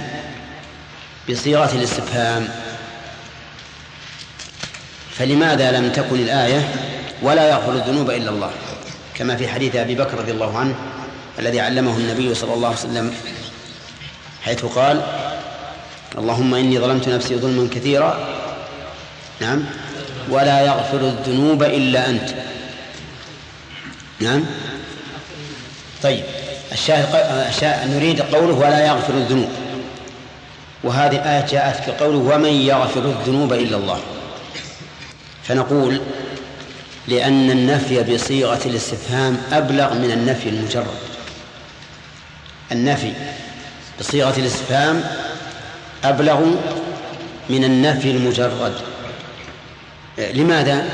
بصيغة الاستفهام. فلماذا لم تكن الآية ولا يغفر الذنوب إلا الله؟ كما في حديث أبي بكر رضي الله عنه الذي علمه النبي صلى الله عليه وسلم حيث قال اللهم إني ظلمت نفسي ظلما كثيرا. نعم. ولا يغفر الذنوب إلا أنت. نعم. طيب. الشاهد نريد قوله ولا يغفر الذنوب. وهذه الآية جاءت في قوله ومن يغفر الذنوب إلا الله. فنقول لأن النفي بصيغة الاستفهام أبلغ من النفي المجرد. النفي بصيغة الاستفهام أبلغ من النفي المجرد. لماذا؟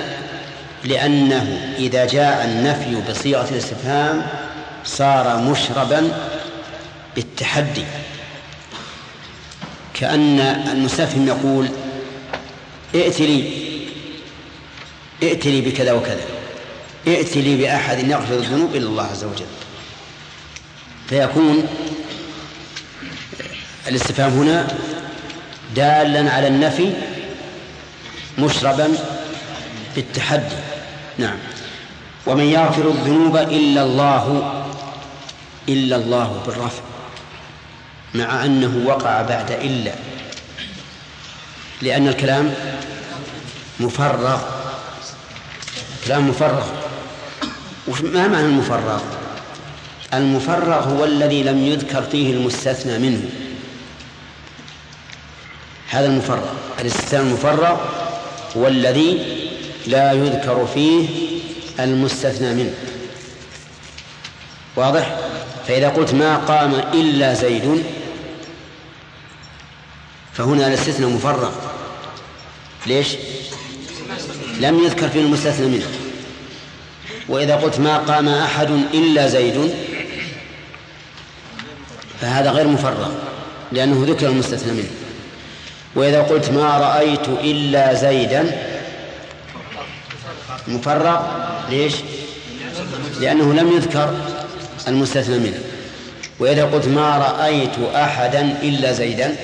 لأنه إذا جاء النفي بصيغة الاستفهام صار مشربا بالتحدي. كأن المستفهم يقول ائت لي ائت لي بكذا وكذا ائت لي بأحد يغفر الذنوب إلا الله عز وجل. فيكون الاستفهام هنا دالا على النفي مشربا بالتحدي. نعم. ومن يغفر الذنوب إلا الله إلا الله بالرفع مع أنه وقع بعد إلا. لأن الكلام مفرغ. كلام مفرغ. ما معنى المفرغ؟ المفرغ هو الذي لم يذكر فيه المستثنى منه. هذا المفرغ. الاستثناء المفرغ هو الذي لا يذكر فيه المستثنى منه. واضح؟ فإذا قلت ما قام إلا زيد فهنا الاستثناء مفرغ ليش؟ لم يذكر فيه المستثنى منه. وإذا قلت ما قام أحد إلا زيد فهذا غير مفرغ لأنه ذكر المستثنى منه. وإذا قلت ما رأيت إلا زيدا مفرغ ليش؟ لأنه لم يذكر المستثنى منه وإذا قلت ما رأيت أحدا إلا زيدا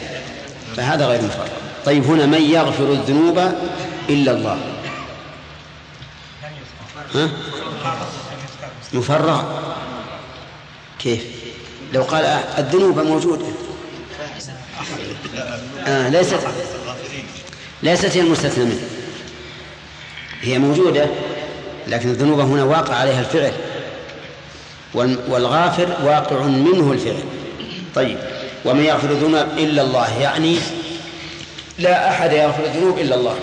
فهذا غير مفرغ طيب هنا من يغفر الذنوب إلا الله؟ ها؟ مفرغ كيف؟ لو قال الذنوب موجودة. آه ليست ليست هي المستثنى منه هي موجودة لكن الذنوب هنا واقع عليها الفعل. والغافر واقع منه الفعل. طيب. ومن يغفر الذنوب إلا الله. يعني لا أحد يغفر الذنوب إلا الله.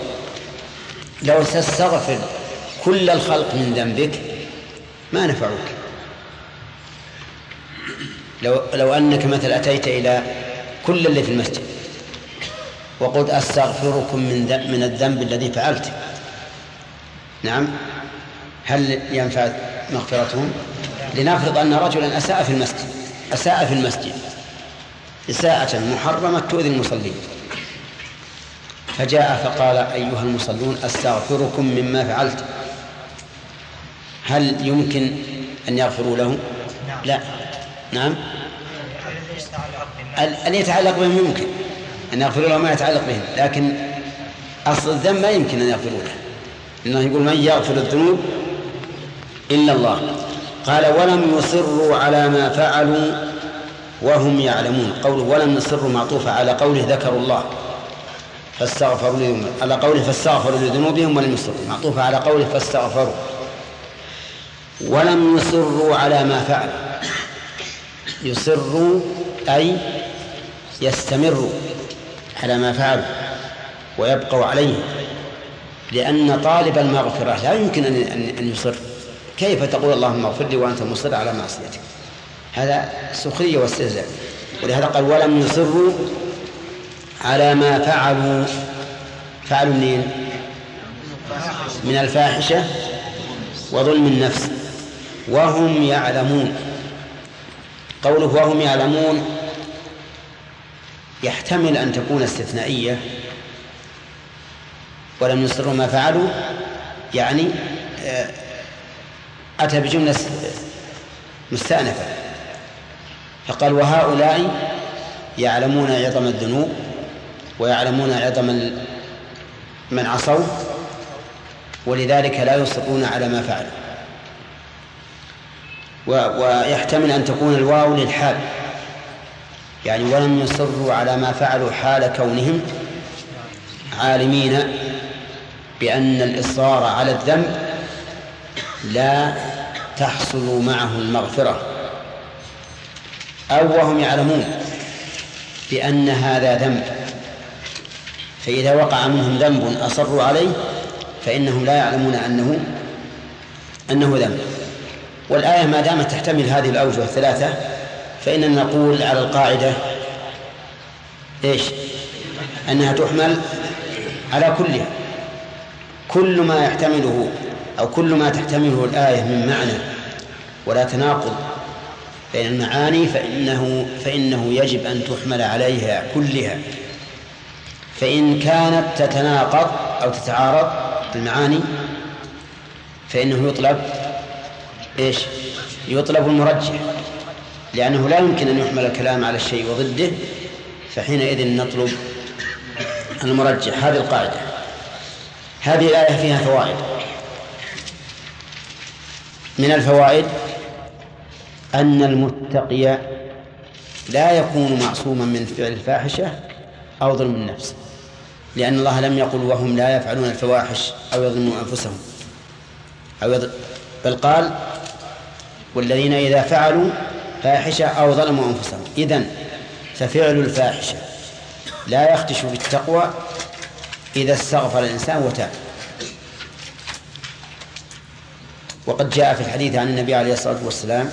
لو تستغفر كل الخلق من ذنبك ما نفعوك. لو لو أنك مثلا أتيت إلى كل اللي في المسجد وقلت أستغفركم من من الذنب الذي فعلته. نعم. هل ينفع مغفرتهم؟ لنفرض أن رجلا أساء في المسجد. أساء في المسجد. إساءة محرمة تؤذي المصلين. فجاء فقال أيها المصلون أستغفركم مما فعلت. هل يمكن أن يغفروا له؟ لا. نعم. أن يتعلق بهم يمكن. أن يغفروا له ما يتعلق بهم. لكن أصل الذنب ما يمكن أن يغفروا له. إنه يقول من يغفر الذنوب إلا الله. قال ولم يصروا على ما فعلوا وهم يعلمون. قوله ولم يصروا معطوفة على قوله ذكروا الله فاستغفروا لذنوبهم. على قوله فاستغفروا لذنوبهم ولم يصروا. معطوفة على قوله فاستغفروا. ولم يصروا على ما فعلوا. يصروا أي يستمروا على ما فعلوا ويبقوا عليه لأن طالب المغفرة لا يمكن أن يصر. كيف تقول اللهم اغفر لي وأنت مصر على معصيتك؟ هذا سخرية واستهزاء. ولهذا قال ولم يصروا على ما فعلوا. فعلوا منين؟ من الفاحشة وظلم النفس. وهم يعلمون. قوله وهم يعلمون يحتمل أن تكون استثنائية. ولم يصروا ما فعلوا يعني آه، أتى بجملة مستأنفة فقال وهؤلاء يعلمون عظم الذنوب ويعلمون عظم من عصوا ولذلك لا يصرون على ما فعلوا. ويحتمل أن تكون الواو للحال يعني ولم يصروا على ما فعلوا حال كونهم عالمين بأن الإصرار على الذنب لا تحصل معه المغفرة أو وهم يعلمون بأن هذا ذنب فإذا وقع منهم ذنب أصروا عليه فإنهم لا يعلمون أنه أنه ذنب. والآية ما دامت تحتمل هذه الأوجه الثلاثة فإننا نقول على القاعدة إيش؟ أنها تحمل على كلها. كل ما يحتمله أو كل ما تحتمله الآية من معنى ولا تناقض بين المعاني فإنه فإنه يجب أن تحمل عليها كلها. فإن كانت تتناقض أو تتعارض المعاني فإنه يطلب إيش؟ يطلب المرجح لأنه لا يمكن أن يحمل الكلام على الشيء وضده فحينئذ نطلب المرجح هذه القاعدة. هذه الآية فيها فوائد. من الفوائد أن المتقي لا يكون معصوما من فعل الفاحشة أو ظلم النفس لأن الله لم يقل وهم لا يفعلون الفواحش أو يظلمون أنفسهم. أو يظلم بل قال والذين إذا فعلوا فاحشة أو ظلموا أنفسهم. إذن ففعل الفاحشة لا يخدش بالتقوى إذا استغفر الإنسان وتاب. وقد جاء في الحديث عن النبي عليه الصلاة والسلام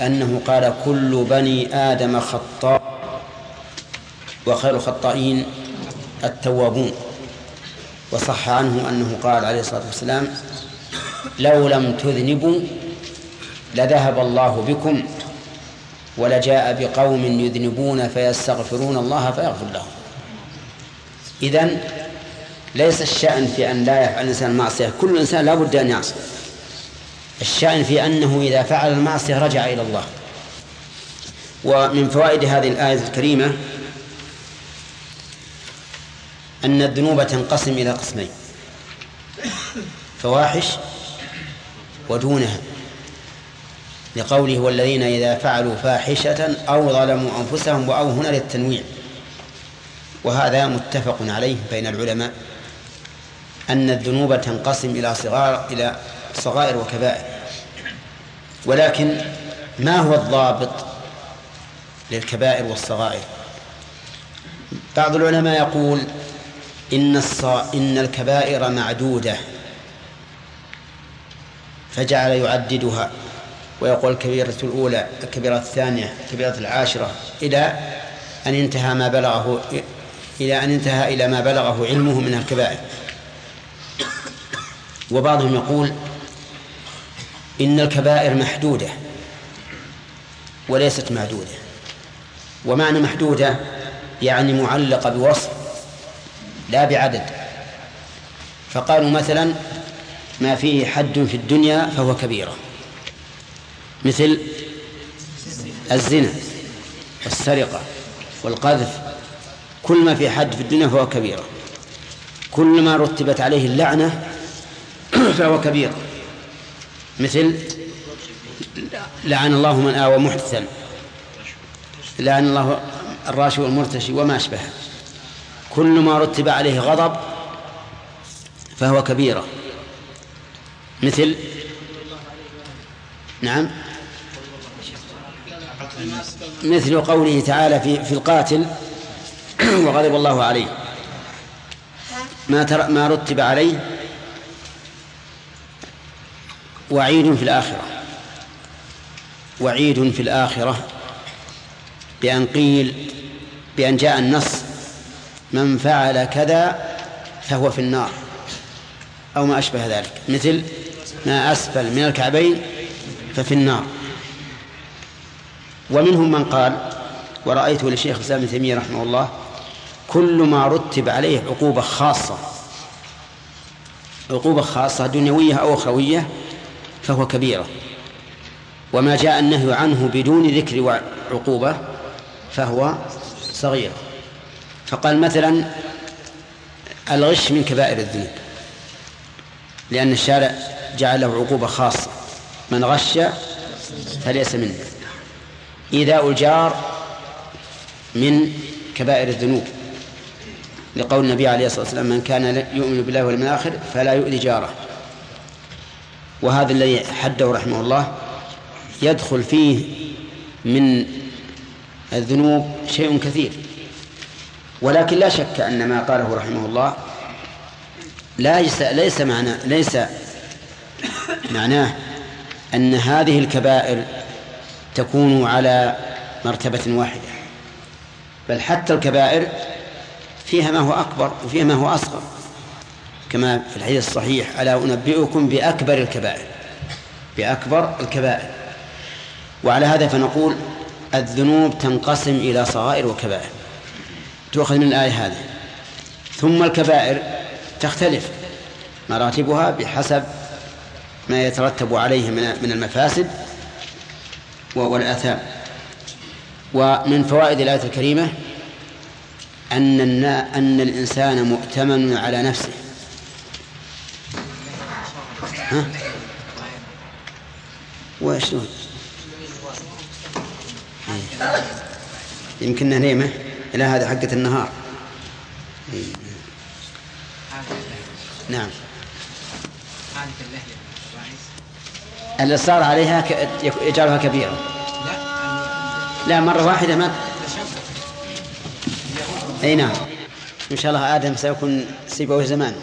أنه قال كل بني آدم خطاء وخير الخطائين التوابون. وصح عنه أنه قال عليه الصلاة والسلام لو لم تذنبوا لذهب الله بكم ولجاء بقوم يذنبون فيستغفرون الله فيغفر لهم. إذن ليس الشأن في أن لا يفعل الإنسان المعصية كل إنسان لا بد أن يعصي. الشأن في أنه إذا فعل المعصية رجع إلى الله. ومن فوائد هذه الآية الكريمة أن الذنوب تنقسم إلى قسمين فواحش ودونها. لقوله والذين إذا فعلوا فاحشة أو ظلموا أنفسهم وأو هنا للتنويع. وهذا متفق عليه بين العلماء أن الذنوب تنقسم إلى صغار إلى صغائر وكبائر. ولكن ما هو الضابط للكبائر والصغائر؟ بعض العلماء يقول إن الصا إن الكبائر معدودة فجعل يعددها. ويقول الكبيرة الأولى الكبيرة الثانية الكبيرة العاشرة إلى أن انتهى ما بلغه إلى أن انتهى إلى ما بلغه علمه من الكبائر. وبعضهم يقول إن الكبائر محدودة وليست معدودة. ومعنى محدودة يعني معلقة بوصف لا بعدد. فقالوا مثلا ما فيه حد في الدنيا فهو كبيرة. مثل الزنا والسرقة والقذف. كل ما في حد في الدنيا فهو كبيرة. كل ما رتبت عليه اللعنة فهو كبيرة مثل لعن الله من آوى محدثا لعن الله الراشي والمرتشي وما أشبه كل ما رتب عليه غضب فهو كبيرة. مثل نعم مثل قوله تعالى في في القاتل وغضب الله عليه. ما ما رتب عليه وعيد في الآخرة. وعيد في الآخرة بأن قيل بأن جاء النص من فعل كذا فهو في النار أو ما أشبه ذلك مثل ما أسفل من الكعبين ففي النار. ومنهم من قال ورأيت للشيخ الإسلام ابن تيمية رحمه الله كل ما رتب عليه عقوبة خاصة عقوبة خاصة دنيوية أو أخروية فهو كبيرة. وما جاء النهي عنه بدون ذكر عقوبة فهو صغير. فقال مثلا الغش من كبائر الذنوب لأن الشارع جعل له عقوبة خاصة. من غش فليس منه. إيذاء الجار من كبائر الذنوب. لقول النبي عليه الصلاة والسلام من كان يؤمن بالله واليوم فلا يؤذي جاره. وهذا الذي حده رحمه الله يدخل فيه من الذنوب شيء كثير. ولكن لا شك أن ما قاله رحمه الله ليس ليس معنى ليس معناه أن هذه الكبائر تكون على مرتبة واحدة بل حتى الكبائر فيها ما هو أكبر وفيها ما هو أصغر. كما في الحديث الصحيح ألا أنبئكم بأكبر الكبائر؟ بأكبر الكبائر. وعلى هذا فنقول الذنوب تنقسم إلى صغائر وكبائر. تؤخذ من الآية هذه. ثم الكبائر تختلف مراتبها بحسب ما يترتب عليه من المفاسد والآثام. ومن فوائد الآية الكريمة أن أن الإنسان مؤتمن على نفسه. ها؟ وشلون؟ يمكننا نيمة إلى هذا حقة النهار. نعم. الإصرار عليها يجعلها كبيرة لا مرة واحدة ما أي نعم. إن شاء الله آدم سيكون سيبويه زمان.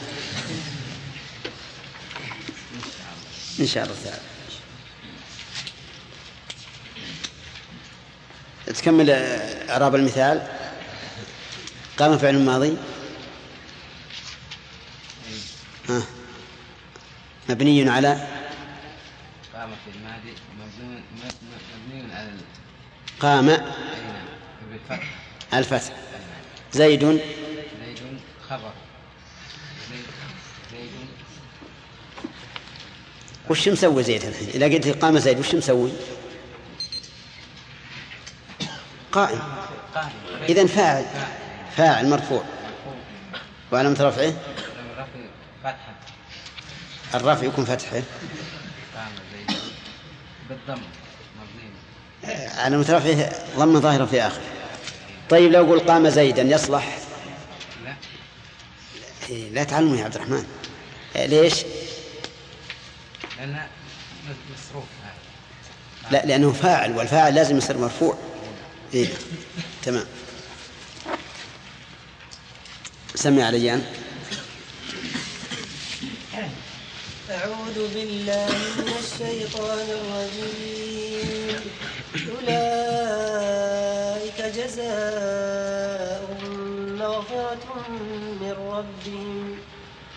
إن شاء الله تعالى. تكمل إعراب المثال. قام فعل ماضي. ها. مبني على؟ قام في الماضي مبني على قام بالفتح. الفتح. زيد زيد خبر زيد زيد وش مسوي زيد الحين؟ إذا قلت قام زيد وش مسوي؟ قائم. إذا فاعل. فاعل مرفوع. وعلامة رفعه؟ الرفع يكون فتحه. بالضم علامة رفعه ضمة ظاهرة في آخر. طيب لو قل قام زيدا يصلح؟ لا. إيه، لا تعلموا يا عبد الرحمن. إيه، ليش؟ مصروف هذا. لا لأنه فاعل والفاعل لازم يصير مرفوع. إيه. تمام. سمع عليان أعوذ بالله من الشيطان الرجيم. أولئك جزاؤهم مغفرة من ربهم.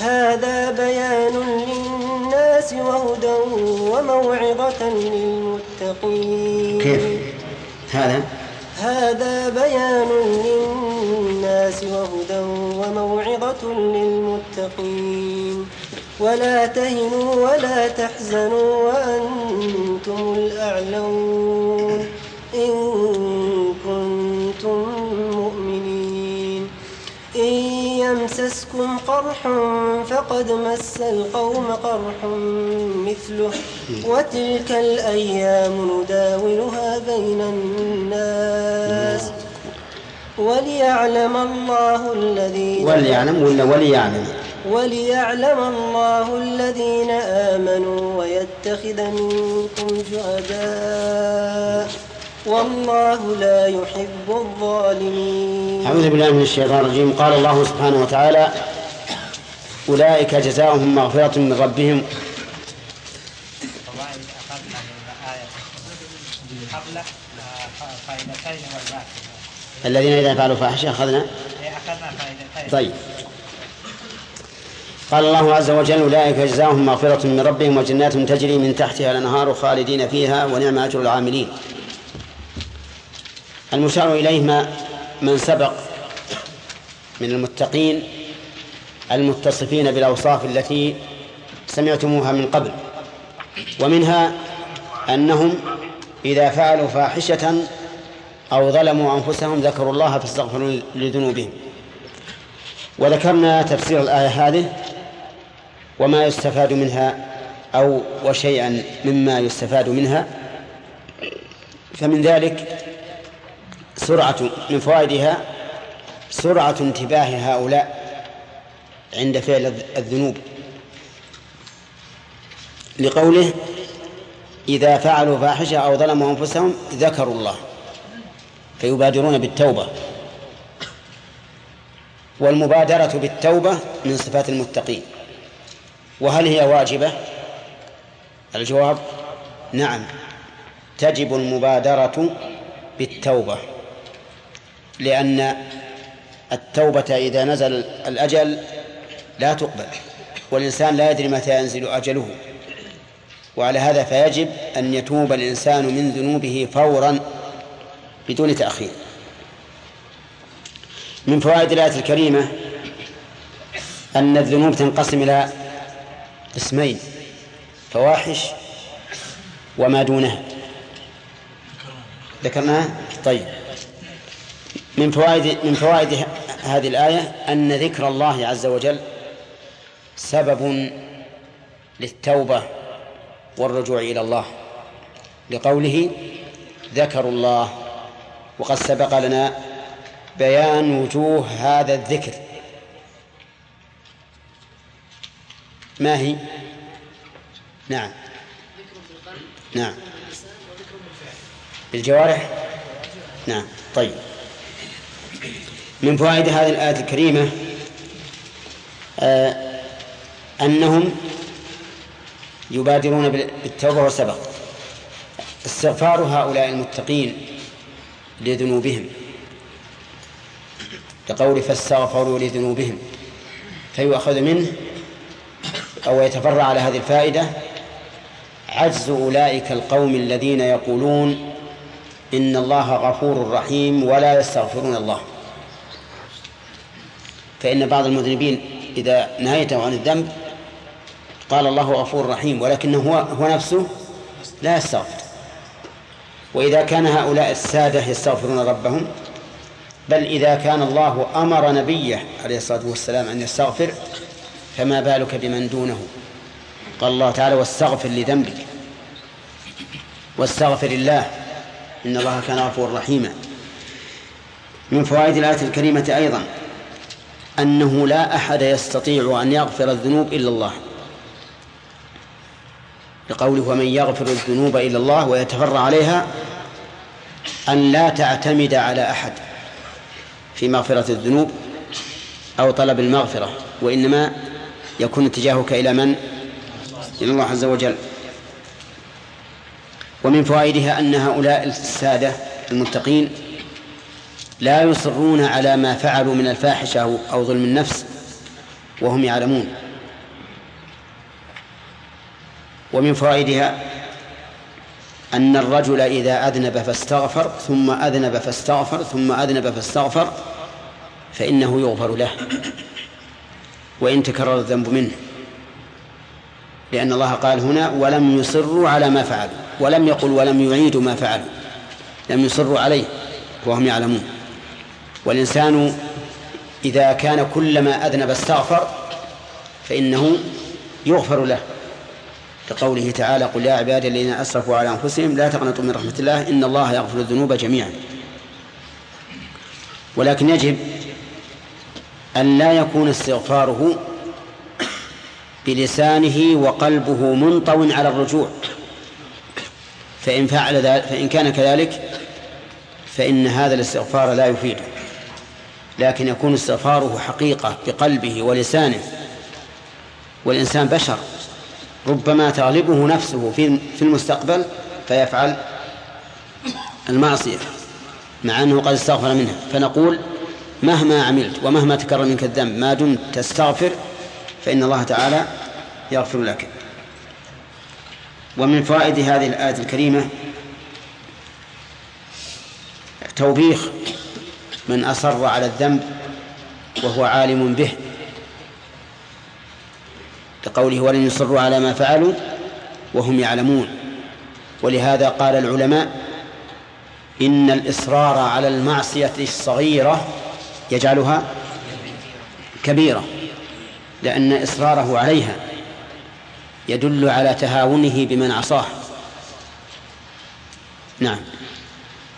هذا بيان للناس وهدى وموعظة للمتقين. كيف؟ هذا؟ هذا بيان للناس وهدى وموعظة للمتقين. ولا تهنوا ولا تحزنوا وأنتم الأعلون. إن يمسسكم قرح فقد مس القوم قرح مثله وتلك الأيام نداولها بين الناس وليعلم الله الذين وليعلم ولا وليعلم؟ وليعلم الله الذين آمنوا ويتخذ منكم شهداء. والله لا يحب الظالمين. أعوذ بالله من الشيطان الرجيم. قال الله سبحانه وتعالى أولئك جزاؤهم مغفرة من ربهم. الذين إذا فعلوا فاحشة أخذنا. طيب. قال الله عز وجل أولئك جزاؤهم مغفرة من ربهم وجنات تجري من تحتها الأنهار خالدين فيها ونعم أجر العاملين. المشار إليه ما من سبق من المتقين المتصفين بالأوصاف التي سمعتموها من قبل ومنها أنهم إذا فعلوا فاحشة أو ظلموا أنفسهم ذكروا الله فاستغفروا لذنوبهم. وذكرنا تفسير الآية هذه وما يستفاد منها أو وشيئا مما يستفاد منها فمن ذلك سرعة من فوائدها سرعة انتباه هؤلاء عند فعل الذنوب. لقوله إذا فعلوا فاحشة أو ظلموا أنفسهم ذكروا الله فيبادرون بالتوبة. والمبادرة بالتوبة من صفات المتقين. وهل هي واجبة؟ الجواب نعم. تجب المبادرة بالتوبة. لأن التوبة إذا نزل الأجل لا تقبل والإنسان لا يدري متى ينزل أجله. وعلى هذا فيجب أن يتوب الإنسان من ذنوبه فورا بدون تأخير. من فوائد الآية الكريمة أن الذنوب تنقسم إلى قسمين فواحش وما دونها. ذكرناها؟ طيب. من فوائد من فوائد هذه الآية أن ذكر الله عز وجل سبب للتوبة والرجوع إلى الله لقوله ذكروا الله. وقد سبق لنا بيان وجوه هذا الذكر. ما هي؟ نعم. نعم. بالجوارح؟ نعم. طيب. من فوائد هذه الآية الكريمة آه أنهم يبادرون بالتوبة وسبق استغفار هؤلاء المتقين لذنوبهم. كقول فاستغفروا لذنوبهم. فيؤخذ منه أو يتفرع على هذه الفائدة عجز أولئك القوم الذين يقولون إن الله غفور رحيم ولا يستغفرون الله. فإن بعض المذنبين إذا نهيته عن الذنب قال الله غفور رحيم ولكنه هو, هو نفسه لا يستغفر. وإذا كان هؤلاء السادة يستغفرون ربهم بل إذا كان الله أمر نبيه عليه الصلاة والسلام أن يستغفر فما بالك بمن دونه؟ قال الله تعالى واستغفر لذنبك واستغفر الله إن الله كان غفورا رحيما. من فوائد الآية الكريمة أيضا أنه لا أحد يستطيع أن يغفر الذنوب إلا الله لقوله ومن يغفر الذنوب إلا الله ويتفرع عليها أن لا تعتمد على أحد في مغفرة الذنوب أو طلب المغفرة وإنما يكون اتجاهك إلى من؟ إلى الله عز وجل ومن فوائدها أن هؤلاء السادة المتقين لا يصرون على ما فعلوا من الفاحشة أو ظلم النفس وهم يعلمون. ومن فوائدها أن الرجل إذا أذنب فاستغفر ثم أذنب فاستغفر ثم أذنب فاستغفر فإنه يغفر له. وإن تكرر الذنب منه. لأن الله قال هنا ولم يصروا على ما فعلوا ولم يقل ولم يعيدوا ما فعلوا لم يصروا عليه وهم يعلمون. والإنسان إذا كان كلما أذنب استغفر فإنه يغفر له. كقوله تعالى قل يا عبادي الذين أسرفوا على أنفسهم لا تقنطوا من رحمة الله إن الله يغفر الذنوب جميعا. ولكن يجب أن لا يكون استغفاره بلسانه وقلبه منطو على الرجوع. فإن فعل ذلك فإن كان كذلك فإن هذا الاستغفار لا يفيده. لكن يكون استغفاره حقيقة بقلبه ولسانه والإنسان بشر. ربما تغلبه نفسه في المستقبل فيفعل المعصية مع أنه قد استغفر منها فنقول مهما عملت ومهما تكرر منك الذنب ما دمت تستغفر فإن الله تعالى يغفر لك. ومن فوائد هذه الآية الكريمة توبيخ من أصر على الذنب وهو عالم به. لقوله ولن يصروا على ما فعلوا وهم يعلمون. ولهذا قال العلماء إن الإصرار على المعصية الصغيرة يجعلها كبيرة لأن إصراره عليها يدل على تهاونه بمن عصاه. نعم.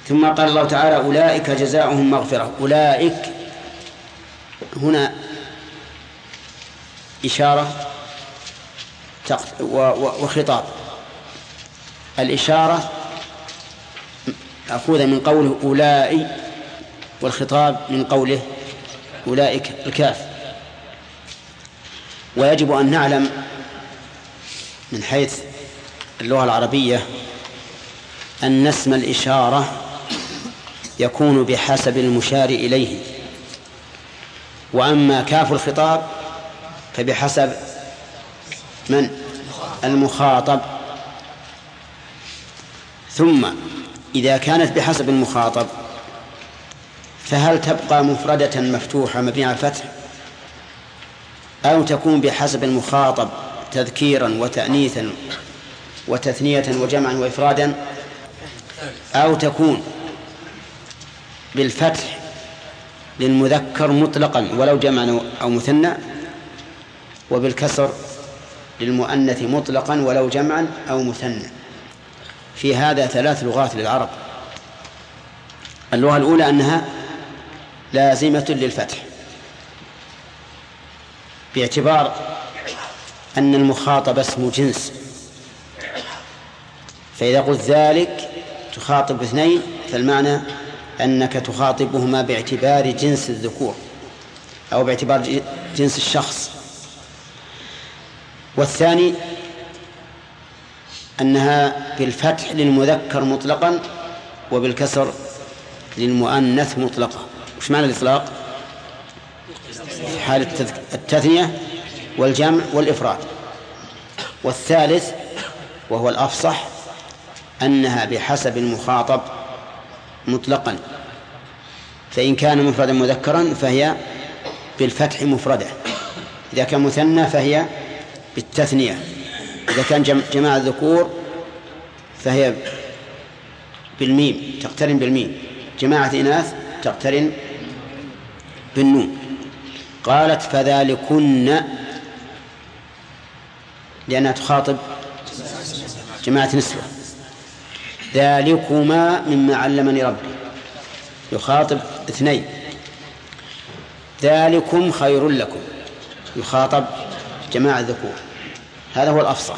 ثم قال الله تعالى أولئك جزاؤهم مغفرة. أولئك هنا إشارة وخطاب. الإشارة مأخوذة من قوله أولئك والخطاب من قوله أولئك الكاف. ويجب أن نعلم من حيث اللغة العربية أن اسم الإشارة يكون بحسب المشار إليه. وأما كاف الخطاب فبحسب من؟ المخاطب. ثم إذا كانت بحسب المخاطب فهل تبقى مفردة مفتوحة مبنية على الفتح؟ أو تكون بحسب المخاطب تذكيرا وتأنيثا وتثنية وجمعا وإفرادا؟ أو تكون بالفتح للمذكر مطلقا ولو جمعا أو مثنى وبالكسر للمؤنث مطلقا ولو جمعا أو مثنى. في هذا ثلاث لغات للعرب. اللغة الأولى أنها لازمة للفتح باعتبار أن المخاطب اسم جنس. فإذا قلت ذلك تخاطب اثنين فالمعنى أنك تخاطبهما باعتبار جنس الذكور أو باعتبار جنس الشخص. والثاني أنها بالفتح للمذكر مطلقا وبالكسر للمؤنث مطلقة وش معنى الإطلاق؟ في حال التثنية والجمع والإفراد. والثالث وهو الأفصح أنها بحسب المخاطب مطلقا. فإن كان مفردا مذكرا فهي بالفتح مفردة. إذا كان مثنى فهي بالتثنية. إذا كان جماعة الذكور فهي بالميم تقترن بالميم. جماعة إناث تقترن بالنون. قالت فذلكن لأنها تخاطب جماعة نسوة. ذلكما مما علمني ربي. يخاطب اثنين. ذلكم خير لكم. يخاطب جماعة ذكور هذا هو الأفصح.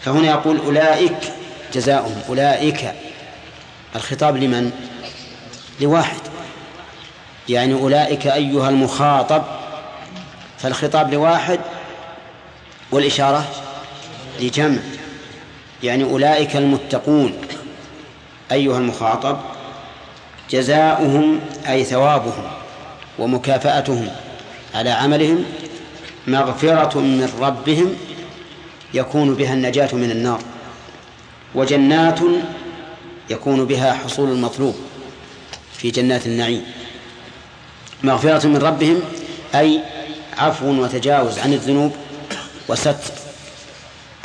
فهنا يقول أولئك جزاؤهم. أولئك الخطاب لمن؟ لواحد. يعني أولئك أيها المخاطب فالخطاب لواحد والإشارة لجمع. يعني أولئك المتقون. أيها المخاطب جزاؤهم أي ثوابهم ومكافأتهم على عملهم مغفرة من ربهم يكون بها النجاة من النار وجنات يكون بها حصول المطلوب في جنات النعيم. مغفرة من ربهم أي عفو وتجاوز عن الذنوب وستر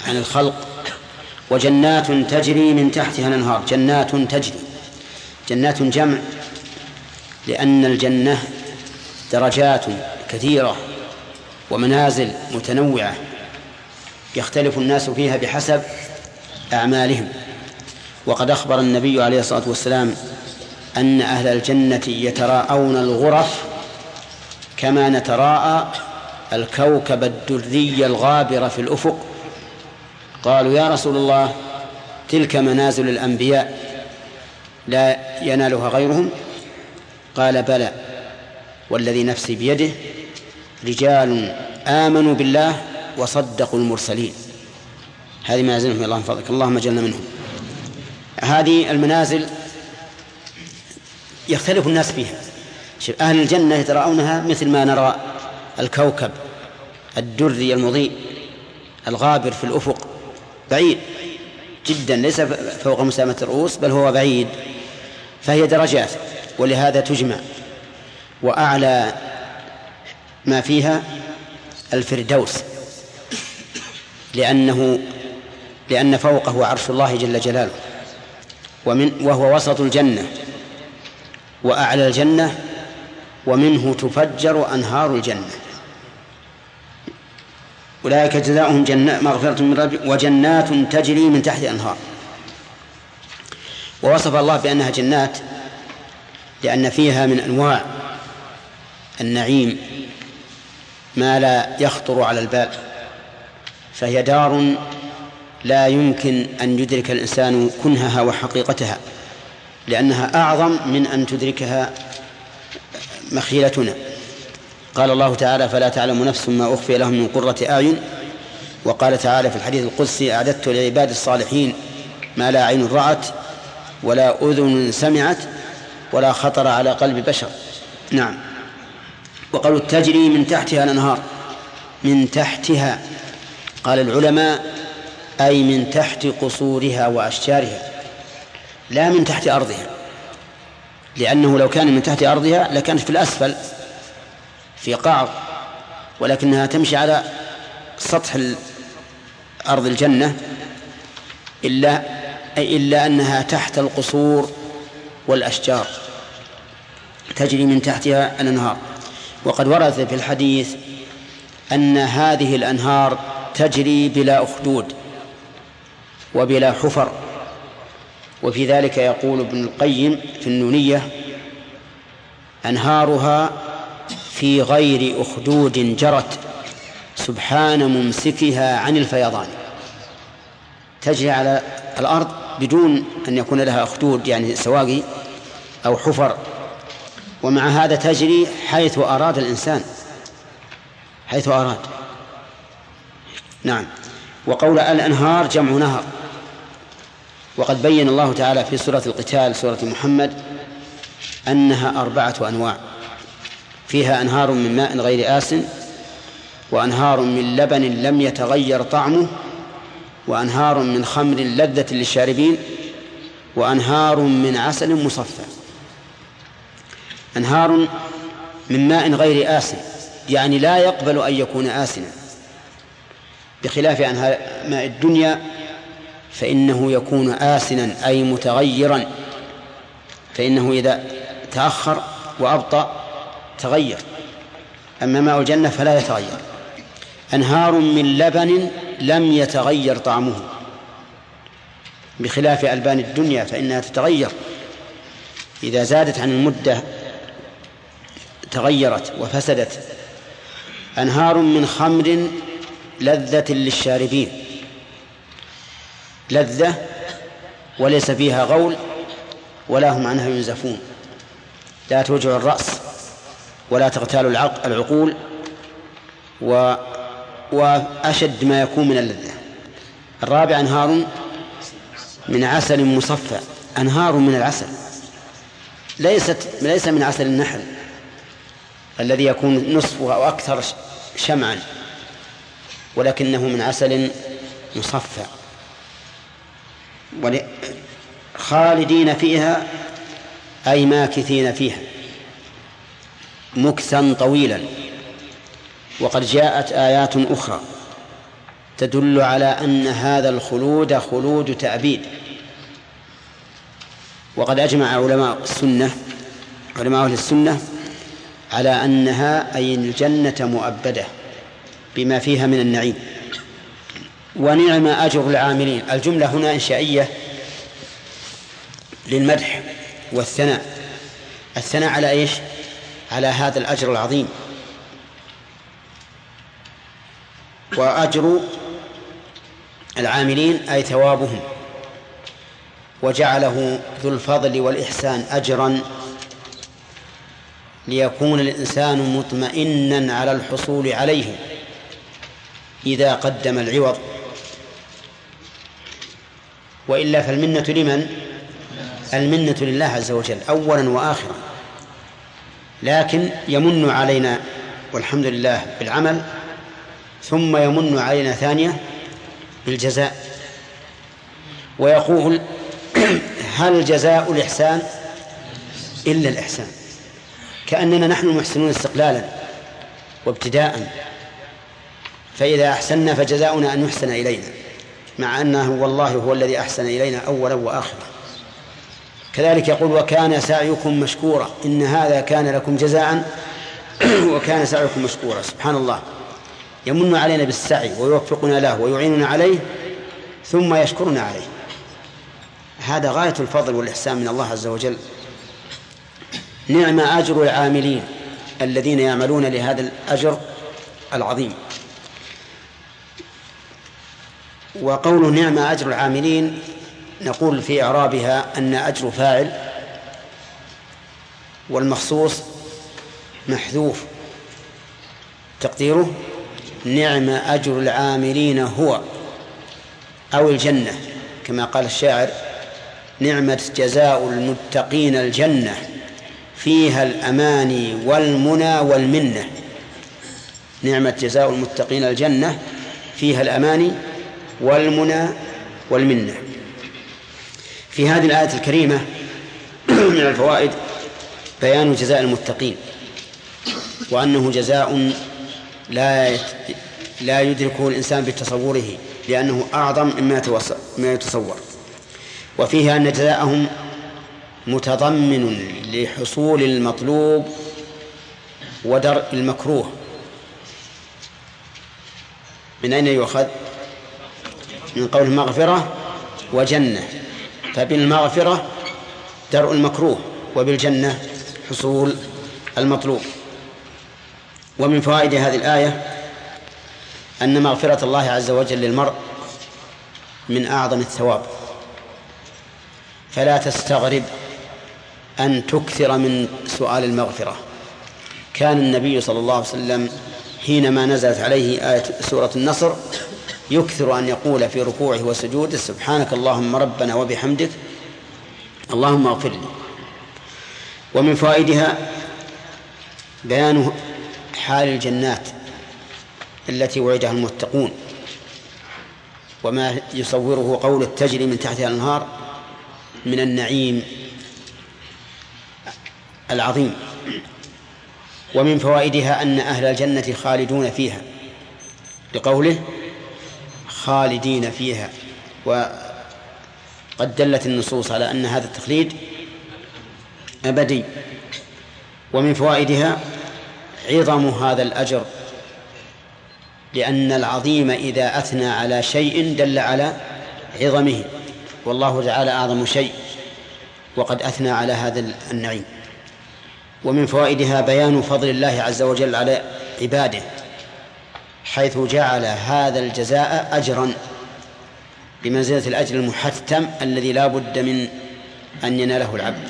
عن الخلق وجنات تجري من تحتها الأنهار. جنات تجري. جنات جمع لأن الجنة درجات كثيرة ومنازل متنوعة يختلف الناس فيها بحسب أعمالهم. وقد أخبر النبي عليه الصلاة والسلام أن أهل الجنة يتراءون الغرف كما نتراءى الكوكب الدري الغابر في الأفق. قالوا يا رسول الله تلك منازل الأنبياء لا ينالها غيرهم؟ قال بلى والذي نفسي بيده رجال آمنوا بالله وصدقوا المرسلين. هذه منازلهم الله من فضلك اللهم اجعلنا منهم. هذه المنازل يختلف الناس فيها. أهل الجنة يتراءونها مثل ما نرى الكوكب الدري المضيء الغابر في الأفق. بعيد. جدا ليس فوق مسامة الرؤوس بل هو بعيد. فهي درجات ولهذا تجمع. وأعلى ما فيها الفردوس. لأنه لأن فوقه عرش الله جل جلاله. ومن وهو وسط الجنة. وأعلى الجنة ومنه تفجر أنهار الجنة. أولئك جزاؤهم جنات مغفرة من رب وجنات تجري من تحت أنهار ووصف الله بأنها جنات لأن فيها من أنواع النعيم ما لا يخطر على البال فهي دار لا يمكن أن يدرك الإنسان كنهها وحقيقتها لأنها أعظم من أن تدركها مخيلتنا. قال الله تعالى فلا تعلم نفس ما أخفي لهم من قرة أعين. وقال تعالى في الحديث القدسي أعددت لعباد الصالحين ما لا عين رأت ولا أذن سمعت ولا خطر على قلب بشر. نعم. وقالوا تجري من تحتها الأنهار من تحتها. قال العلماء أي من تحت قصورها وأشجارها لا من تحت أرضها لأنه لو كان من تحت أرضها لكانت في الأسفل. في قعر ولكنها تمشي على سطح أرض الجنة إلا إلا أنها تحت القصور والأشجار تجري من تحتها الأنهار. وقد ورد في الحديث أن هذه الأنهار تجري بلا أخدود وبلا حفر. وفي ذلك يقول ابن القيم في النونية أنهارها في غير أخدود جرت سبحان ممسكها عن الفيضان. تجري على الأرض بدون أن يكون لها أخدود يعني سواقي أو حفر. ومع هذا تجري حيث أراد الإنسان. حيث أراد. نعم. وقول الأنهار جمع نهر. وقد بين الله تعالى في سورة القتال سورة محمد أنها أربعة أنواع. فيها أنهار من ماء غير آس وأنهار من لبن لم يتغير طعمه وأنهار من خمر لذة للشاربين وأنهار من عسل مصفى. أنهار من ماء غير آسن يعني لا يقبل أن يكون آسنا. بخلاف أنهار ماء الدنيا فإنه يكون آسنا أي متغيرا. فإنه إذا تأخر وأبطأ تغير. أما ماء الجنة فلا يتغير. أنهار من لبن لم يتغير طعمه. بخلاف ألبان الدنيا فإنها تتغير. إذا زادت عن المدة تغيرت وفسدت. أنهار من خمر لذة للشاربين. لذة وليس فيها غول ولا هم عنها ينزفون. لا توجع الرأس ولا تغتال العقول و وأشد ما يكون من اللذة. الرابع أنهار من عسل مصفى. أنهار من العسل. ليست ليس من عسل النحل الذي يكون نصفه أو أكثر شمعا ولكنه من عسل مصفى. خالدين فيها أي ماكثين فيها. مكثا طويلا. وقد جاءت آيات أخرى تدل على أن هذا الخلود خلود تأبيد. وقد أجمع علماء السنة علماء أهل السنة على أنها أي الجنة مؤبدة بما فيها من النعيم. ونعم أجر العاملين. الجملة هنا إنشائية للمدح والثناء. الثناء على إيش؟ على هذا الأجر العظيم. وأجر العاملين أي ثوابهم. وجعله ذو الفضل والإحسان أجرا ليكون الإنسان مطمئنا على الحصول عليه إذا قدم العوض. وإلا فالمنة لمن؟ المنة لله عز وجل أولا وآخرا. لكن يمن علينا والحمد لله بالعمل ثم يمن علينا ثانية بالجزاء. ويقول هل جزاء الإحسان إلا الإحسان؟ كأننا نحن المحسنون استقلالا وابتداء. فإذا أحسنا فجزاؤنا أن يحسن إلينا مع أنه والله هو الذي أحسن إلينا أولا وآخرا. كذلك يقول وكان سعيكم مشكورا إن هذا كان لكم جزاء وكان سعيكم مشكورا سبحان الله. يمن علينا بالسعي ويوفقنا له ويعيننا عليه ثم يشكرنا عليه. هذا غاية الفضل والإحسان من الله عز وجل. نعم أجر العاملين الذين يعملون لهذا الأجر العظيم. وقوله نعم أجر العاملين نقول في إعرابها أن أجر فاعل والمخصوص محذوف. تقديره نعم أجر العاملين هو أو الجنة كما قال الشاعر نعمة جزاء المتقين الجنة فيها الأماني والمنى والمنة. نعمة جزاء المتقين الجنة فيها الأماني والمنى والمنة. في هذه الآية الكريمة من الفوائد بيان جزاء المتقين وأنه جزاء لا لا يدركه الإنسان بتصوره لأنه أعظم مما يتصور. وفيه أن جزاءهم متضمن لحصول المطلوب ودرء المكروه. من أين يؤخذ؟ من قول مغفرة وجنة. فبالمغفرة درء المكروه وبالجنة حصول المطلوب. ومن فوائد هذه الآية أن مغفرة الله عز وجل للمرء من أعظم الثواب. فلا تستغرب أن تكثر من سؤال المغفرة. كان النبي صلى الله عليه وسلم حينما نزلت عليه آية سورة النصر يكثر أن يقول في ركوعه وسجوده سبحانك اللهم ربنا وبحمدك اللهم اغفر لي. ومن فوائدها بيان حال الجنات التي وعدها المتقون وما يصوره قول التجري من تحتها الأنهار من النعيم العظيم. ومن فوائدها أن أهل الجنة خالدون فيها لقوله خالدين فيها. وقد دلت النصوص على أن هذا التخليد أبدي. ومن فوائدها عظم هذا الأجر لأن العظيم إذا أثنى على شيء دل على عظمه. والله تعالى أعظم شيء وقد أثنى على هذا النعيم. ومن فوائدها بيان فضل الله عز وجل على عباده. حيث جعل هذا الجزاء أجرا بمنزلة الأجر المحتم الذي لا بد من أن يناله العبد.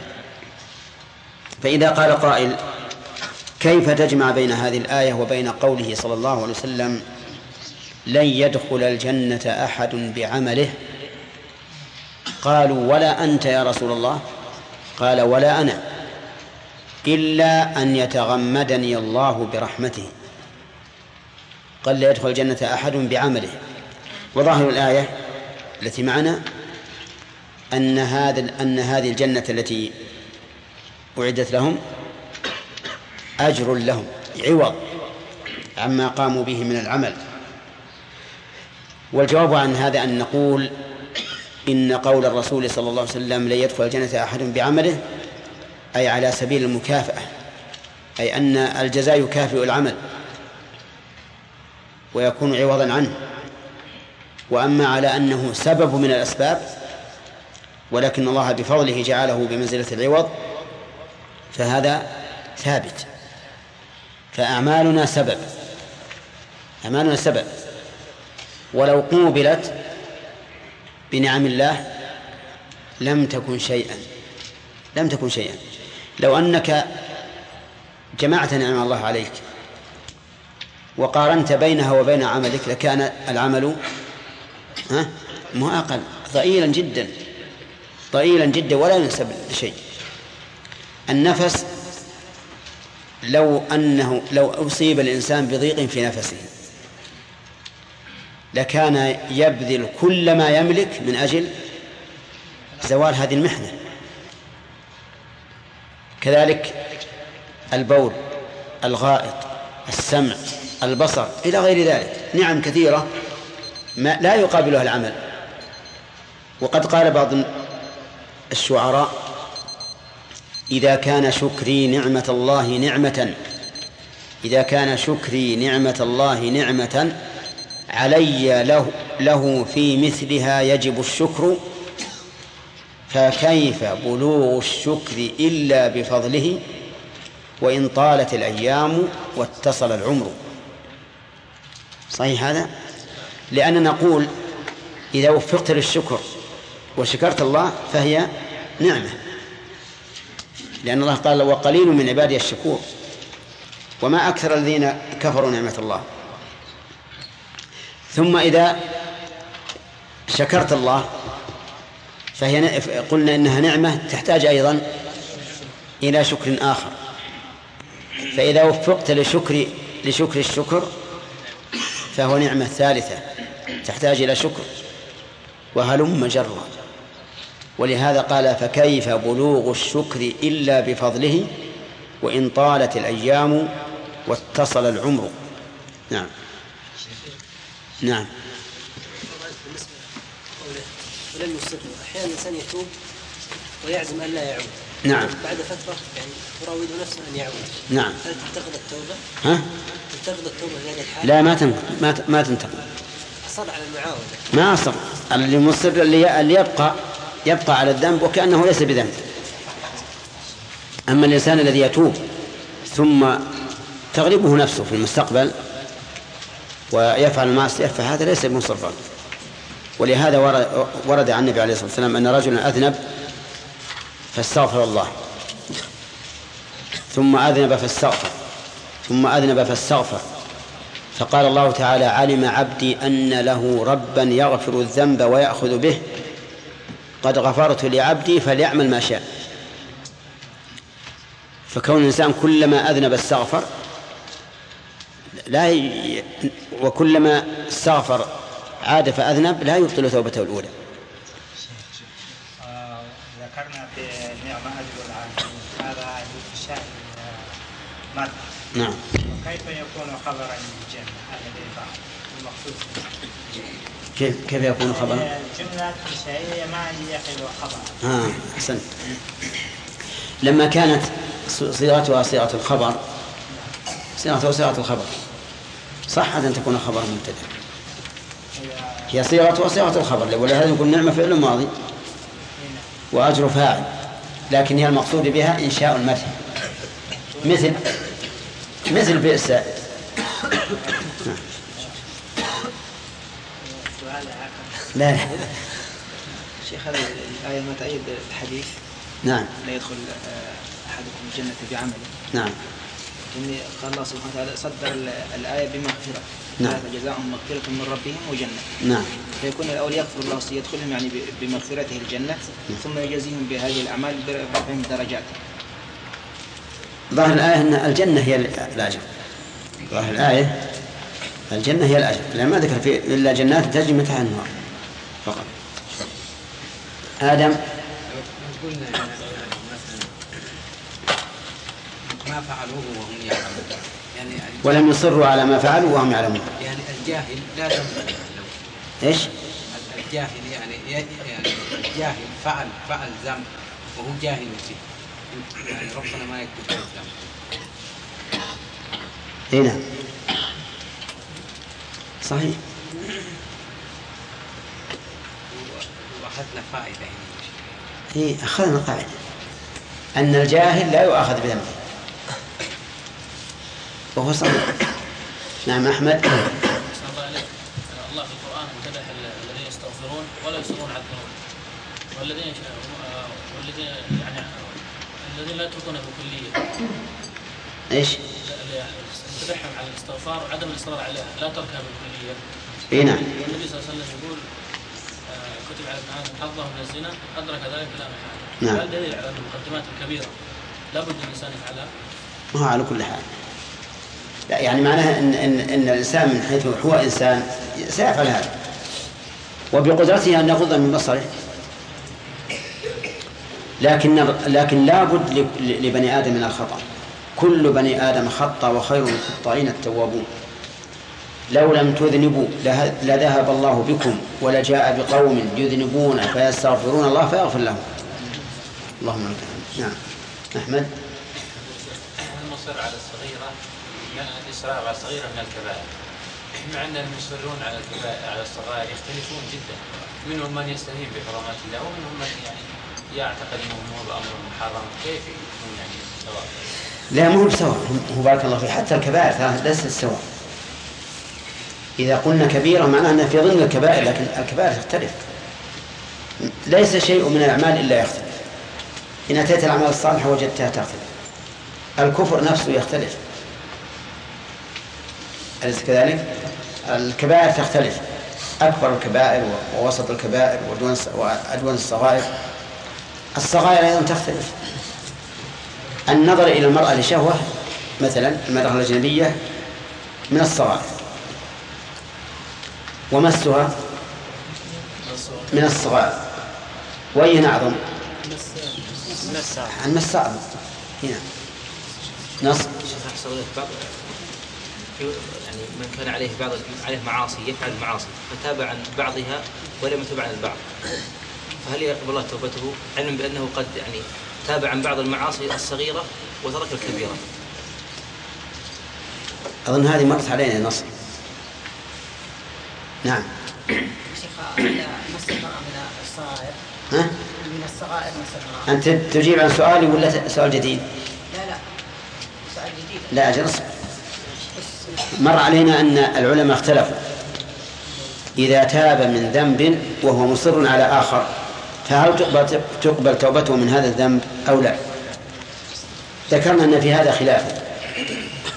فإذا قال قائل كيف تجمع بين هذه الآية وبين قوله صلى الله عليه وسلم لن يدخل الجنة أحد بعمله قالوا ولا أنت يا رسول الله قال ولا أنا إلا أن يتغمدني الله برحمته قال لا يدخل الجنة أحد بعمله. وظاهر الآية التي معنا أن هذا أن هذه الجنة التي أعدت لهم أجر لهم عوض عما قاموا به من العمل. والجواب عن هذا أن نقول إن قول الرسول صلى الله عليه وسلم لن يدخل الجنة أحد بعمله أي على سبيل المكافأة أي أن الجزاء يكافئ العمل. ويكون عوضا عنه. وأما على أنه سبب من الأسباب ولكن الله بفضله جعله بمنزلة العوض فهذا ثابت. فأعمالنا سبب. أعمالنا سبب. ولو قوبلت بنعم الله لم تكن شيئا. لم تكن شيئا. لو أنك جمعت نعم الله عليك وقارنت بينها وبين عملك لكان العمل ها أقل ضئيلا جدا ضئيلا جدا ولا ينسب لشيء. النفس لو أنه لو أصيب الإنسان بضيق في نفسه لكان يبذل كل ما يملك من أجل زوال هذه المحنة. كذلك البول الغائط السمع البصر إلى غير ذلك. نعم كثيرة. ما لا يقابلها العمل. وقد قال بعض الشعراء إذا كان شكري نعمة الله نعمة إذا كان شكري نعمة الله نعمة علي له, له في مثلها يجب الشكر. فكيف بلوغ الشكر إلا بفضله؟ وإن طالت الأيام واتصل العمر. صحيح هذا؟ لأننا نقول إذا وفقت للشكر وشكرت الله فهي نعمة. لأن الله قال وقليل من عبادي الشكور وما أكثر الذين كفروا نعمة الله. ثم إذا شكرت الله فهي قلنا إنها نعمة تحتاج أيضا إلى شكر آخر. فإذا وفقت لشكر لشكر الشكر فهو نعمة ثالثة تحتاج إلى شكر وهلم جرا ولهذا قال فكيف بلوغ الشكر إلا بفضله وإن طالت الأيام واتصل العمر؟ نعم. نعم. ولم يصر أحيانا الانسان يتوب ويعزم ان لا يعود نعم. بعد فترة يعني يراود نفسه أن يعود. نعم. هل تنتقد التوبة؟ ها؟ في هذه الحاله؟ لا ما ما ت- ما أصر على المعاوده ما أصر. اللي مصر اللي اللي يبقى يبقى على الذنب وكأنه ليس بذنب. أما الإنسان الذي يتوب ثم تغلبه نفسه في المستقبل ويفعل المعصية فهذا ليس بمصرا ولهذا ورد- ورد عن النبي عليه الصلاة والسلام أن رجلا أذنب فاستغفر الله. ثم أذنب فاستغفر. ثم أذنب فاستغفر. فقال الله تعالى علم عبدي أن له ربا يغفر الذنب ويأخذ به. قد غفرت لعبدي فليعمل ما شاء. فكون الإنسان كلما أذنب استغفر لا ي... وكلما استغفر عاد فأذنب لا يبطل توبته الأولى آه، ذكرنا في نعم أجر العاملين هذا في شأن آه، مد نعم. وكيف يكون خبرا بعد المقصود كيف كيف يكون خبرا؟ الجملة إنشائية ما يقل خبرا آه أحسنت. لما كانت صيغتها صيغة الخبر صيغتها صيغة الخبر. صح أن تكون خبر مبتدأ هي صيغة صيغة الخبر. ولهذا يقول نعمة فعل ماضي وأجر فاعل. لكن هي المقصود بها إنشاء المدح. مثل مثل بئس نعم. لا لا. شيخ هذه الآية ما تأيد الحديث؟ نعم. لا يدخل آه، أحدكم الجنة بعمله. نعم. إني قال الله سبحانه وتعالى صدر ال- الآية بمغفرة. نعم. ذلك جزاؤهم مغفرة من ربهم وجنة. نعم. فيكون الأول يغفر الله يدخلهم يعني بمغفرته الجنة ثم يجازيهم بهذه الأعمال برفعهم درجات. ظاهر الآية أن الجنة هي الأجر. ظاهر الآية الجنة هي الأجر. لأن ما ذكر في إلا جنات تجري من تحت النار. فقط. آدم. قلنا ما فعلوه وهم يعلمون. يعني ولم يصروا على ما فعلوا وهم يعلمون. يعني الجاهل لا ذنب إيش؟ الجاهل يعني يعني الجاهل فعل فعل ذنب وهو جاهل فيه. يعني ربنا ما يكتب اي نعم صحيح. وأخذنا فائدة هنا. إي أخذنا قاعدة أن الجاهل لا يؤاخذ بذنبه. وهو صحيح. نعم أحمد. الله في القرآن امتدح الذين يستغفرون ولا يصرون على الذنوب. والذين والذين يعني الذين لا يتركونه بالكلية إيش؟ امتدحهم على الاستغفار وعدم الإصرار عليها لا تركها بالكلية. إي نعم. والنبي صلى الله عليه وسلم يقول آه، كتب على ابن حظه من الزنا أدرك ذلك لا محالة نعم. هذا دليل على المقدمات الكبيرة؟ لابد الإنسان يفعلها. ما هو على كل حال. لا يعني معناها إن إن إن الإنسان من حيث هو إنسان سيفعل هذا. وبقدرته أن يغض من بصره. لكن لكن لابد لبني آدم من الخطأ. كل بني آدم خطأ وخير الخطائين التوابون. لو لم تذنبوا لذهب الله بكم ولجاء بقوم يذنبون فيستغفرون الله فيغفر لهم. اللهم نعم. أحمد. المصر على الصغيرة من الإصرار على الصغيرة من الكبائر. مع أنهم يصرون على الكبائر على الصغائر يختلفون جدا. منهم من يستهين بحرمات الله ومنهم من يعني يعتقد أنه هو بأمر محرم كيف يكون يعني سواء لا مو بسواء هو بارك الله فيه حتى الكبائر ترى ليست سواء إذا قلنا كبيرة معناه أنها في ضمن الكبائر لكن الكبائر تختلف. ليس شيء من الأعمال إلا يختلف. إن أتيت الأعمال الصالحة وجدتها تختلف. الكفر نفسه يختلف. أليس كذلك؟ الكبائر تختلف. أكبر الكبائر ووسط الكبائر وأدون الصغائر. الصغائر أيضا تختلف. النظر إلى المرأة لشهوة مثلا المرأة الأجنبية من الصغائر. ومسها من الصغائر. وأين أعظم؟ المس أعظم هنا. نص. يعني من كان عليه بعض عليه معاصي يفعل المعاصي فتاب عن بعضها ولم يتب عن البعض. فهل يقبل الله توبته علما بأنه قد يعني تاب عن بعض المعاصي الصغيرة وترك الكبيرة؟ أظن هذه مرت علينا نص نعم. شيخ من الصغائر. ها؟ من الصغائر أنت تجيب عن سؤالي ولا سؤال جديد؟ لا لا. سؤال جديد. لا أجل أصبر. مر علينا أن العلماء اختلفوا. إذا تاب من ذنب وهو مصر على آخر فهل تقبل تقبل توبته من هذا الذنب أو لا؟ ذكرنا أن في هذا خلاف.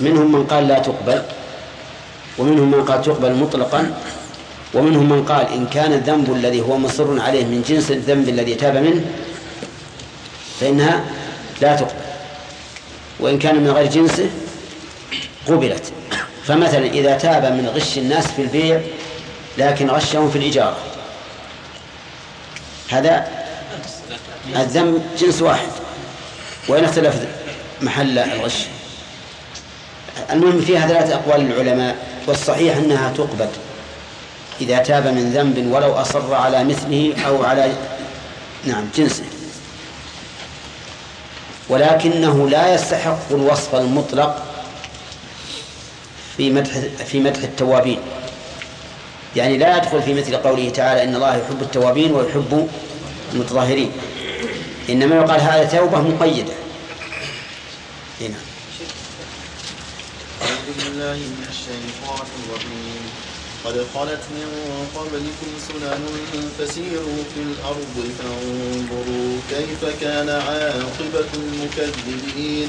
منهم من قال لا تقبل ومنهم من قال تقبل مطلقا ومنهم من قال إن كان الذنب الذي هو مصر عليه من جنس الذنب الذي تاب منه فإنها لا تقبل. وإن كان من غير جنسه قبلت. فمثلا إذا تاب من غش الناس في البيع لكن غشهم في الإجارة. هذا الذنب جنس واحد وإن اختلف محل الغش. المهم فيها ثلاثة أقوال للعلماء والصحيح أنها تقبل. إذا تاب من ذنب ولو أصر على مثله أو على نعم جنسه. ولكنه لا يستحق الوصف المطلق في مدح في مدح التوابين. يعني لا يدخل في مثل قوله تعالى إن الله يحب التوابين ويحب المتطهرين. إنما يقال هذا توبة مقيدة. هنا. أعوذ بالله من الشيطان قد خلت من قبلكم سنن فسيروا في الأرض فانظروا كيف كان عاقبة المكذبين.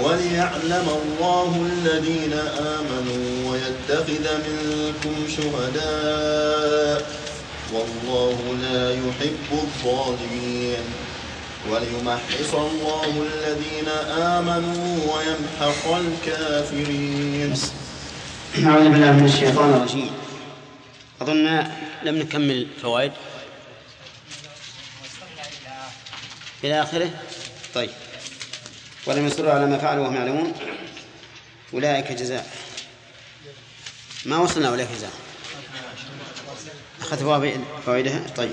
وليعلم الله الذين آمنوا ويتخذ منكم شهداء والله لا يحب الظالمين. وليمحص الله الذين آمنوا ويمحق الكافرين. أعوذ بالله من الشيطان الرجيم. أظن لم نكمل فوائد. إلى آخره. طيب. ولم يصروا على ما فعلوا وهم يعلمون. أولئك جزاء. ما وصلنا أولئك جزاء. أخذت فوائد- فوائدها؟ طيب.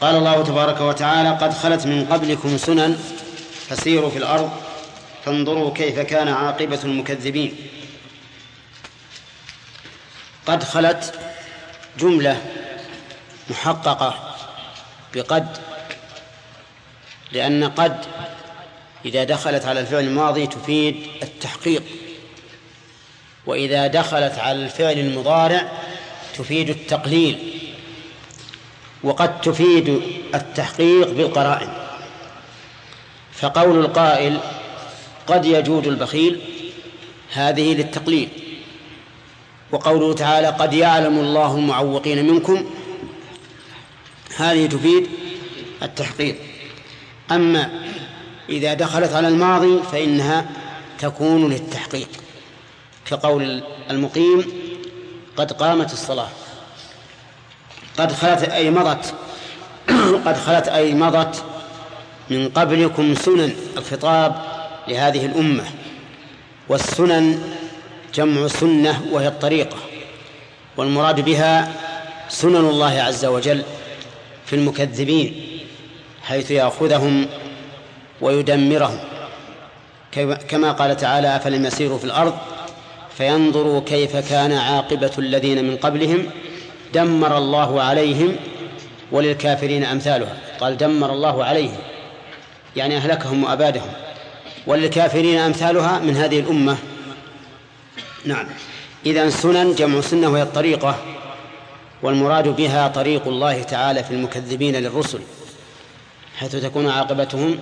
قال الله تبارك وتعالى قد خلت من قبلكم سنن فسيروا في الأرض فانظروا كيف كان عاقبة المكذبين. قد خلت جملة محققة بقد لأن قد إذا دخلت على الفعل الماضي تفيد التحقيق وإذا دخلت على الفعل المضارع تفيد التقليل وقد تفيد التحقيق بالقرائن. فقول القائل قد يجود البخيل هذه للتقليل وقوله تعالى قد يعلم الله المعوقين منكم هذه تفيد التحقيق. أما إذا دخلت على الماضي فإنها تكون للتحقيق. كقول المقيم قد قامت الصلاة. قد خلت أي مضت قد خلت أي مضت من قبلكم سنن الخطاب لهذه الأمة. والسنن جمع سنة وهي الطريقة. والمراد بها سنن الله عز وجل في المكذبين حيث يأخذهم ويدمرهم. كما قال تعالى أفلم يسيروا في الأرض فينظروا كيف كان عاقبة الذين من قبلهم. دمر الله عليهم وللكافرين أمثالها. قال دمر الله عليهم يعني أهلكهم وأبادهم. وللكافرين أمثالها من هذه الأمة. نعم. إذا سنن جمع سنة وهي الطريقة والمراد بها طريق الله تعالى في المكذبين للرسل حيث تكون عاقبتهم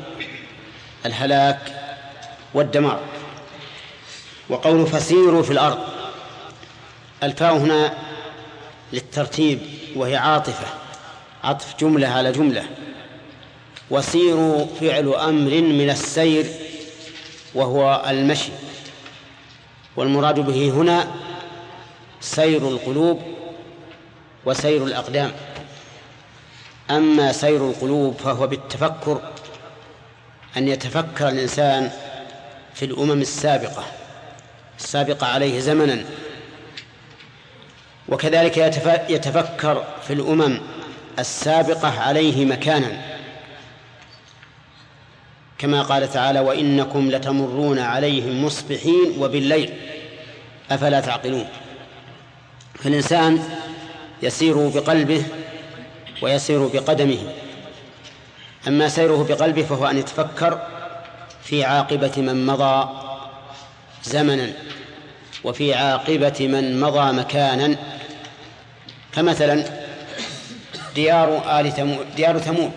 الهلاك والدمار. وقول فسيروا في الأرض. الفاء هنا للترتيب وهي عاطفة. عطف جملة على جملة. وسيروا فعل أمر من السير وهو المشي. والمراد به هنا سير القلوب وسير الأقدام. أما سير القلوب فهو بالتفكر أن يتفكر الإنسان في الأمم السابقة السابقة عليه زمنا. وكذلك يتفكر في الأمم السابقة عليه مكانا. كما قال تعالى وإنكم لتمرون عليهم مصبحين وبالليل أفلا تعقلون؟ فالإنسان يسير بقلبه ويسير بقدمه. أما سيره بقلبه فهو أن يتفكر في عاقبة من مضى زمنا وفي عاقبة من مضى مكانا. فمثلا ديار آل ثمود ديار ثمود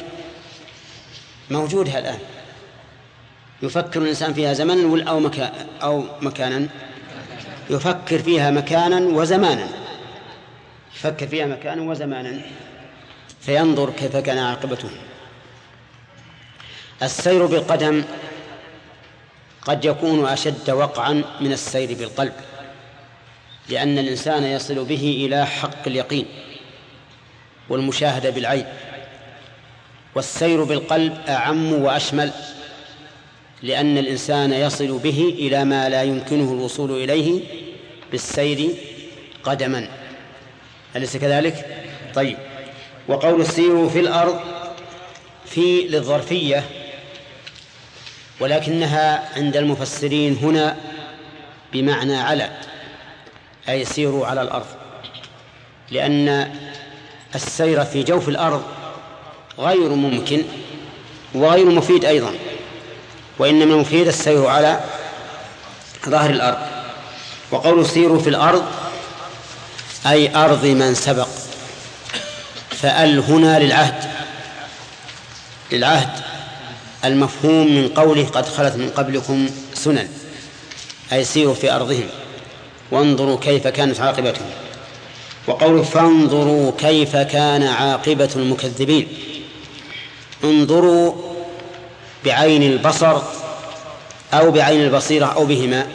موجودة الآن. يفكر الإنسان فيها زمنا أو مكان أو مكانا؟ يفكر فيها مكانا وزمانا. يفكر فيها مكانا وزمانا. فينظر كيف كان عاقبته. السير بالقدم قد يكون أشد وقعا من السير بالقلب لأن الإنسان يصل به إلى حق اليقين والمشاهدة بالعين. والسير بالقلب أعم وأشمل لأن الإنسان يصل به إلى ما لا يمكنه الوصول إليه بالسير قدما. أليس كذلك؟ طيب. وقول السير في الأرض في للظرفية ولكنها عند المفسرين هنا بمعنى على أي سيروا على الأرض. لأن السير في جوف الأرض غير ممكن وغير مفيد أيضا وإنما المفيد السير على ظهر الأرض. وقول سيروا في الأرض أي أرض من سبق فأل هنا للعهد للعهد المفهوم من قوله قد خلت من قبلكم سنن أي سيروا في أرضهم وانظروا كيف كانت عاقبتهم. وقوله فانظروا كيف كان عاقبة المكذبين. انظروا بعين البصر أو بعين البصيرة أو بهما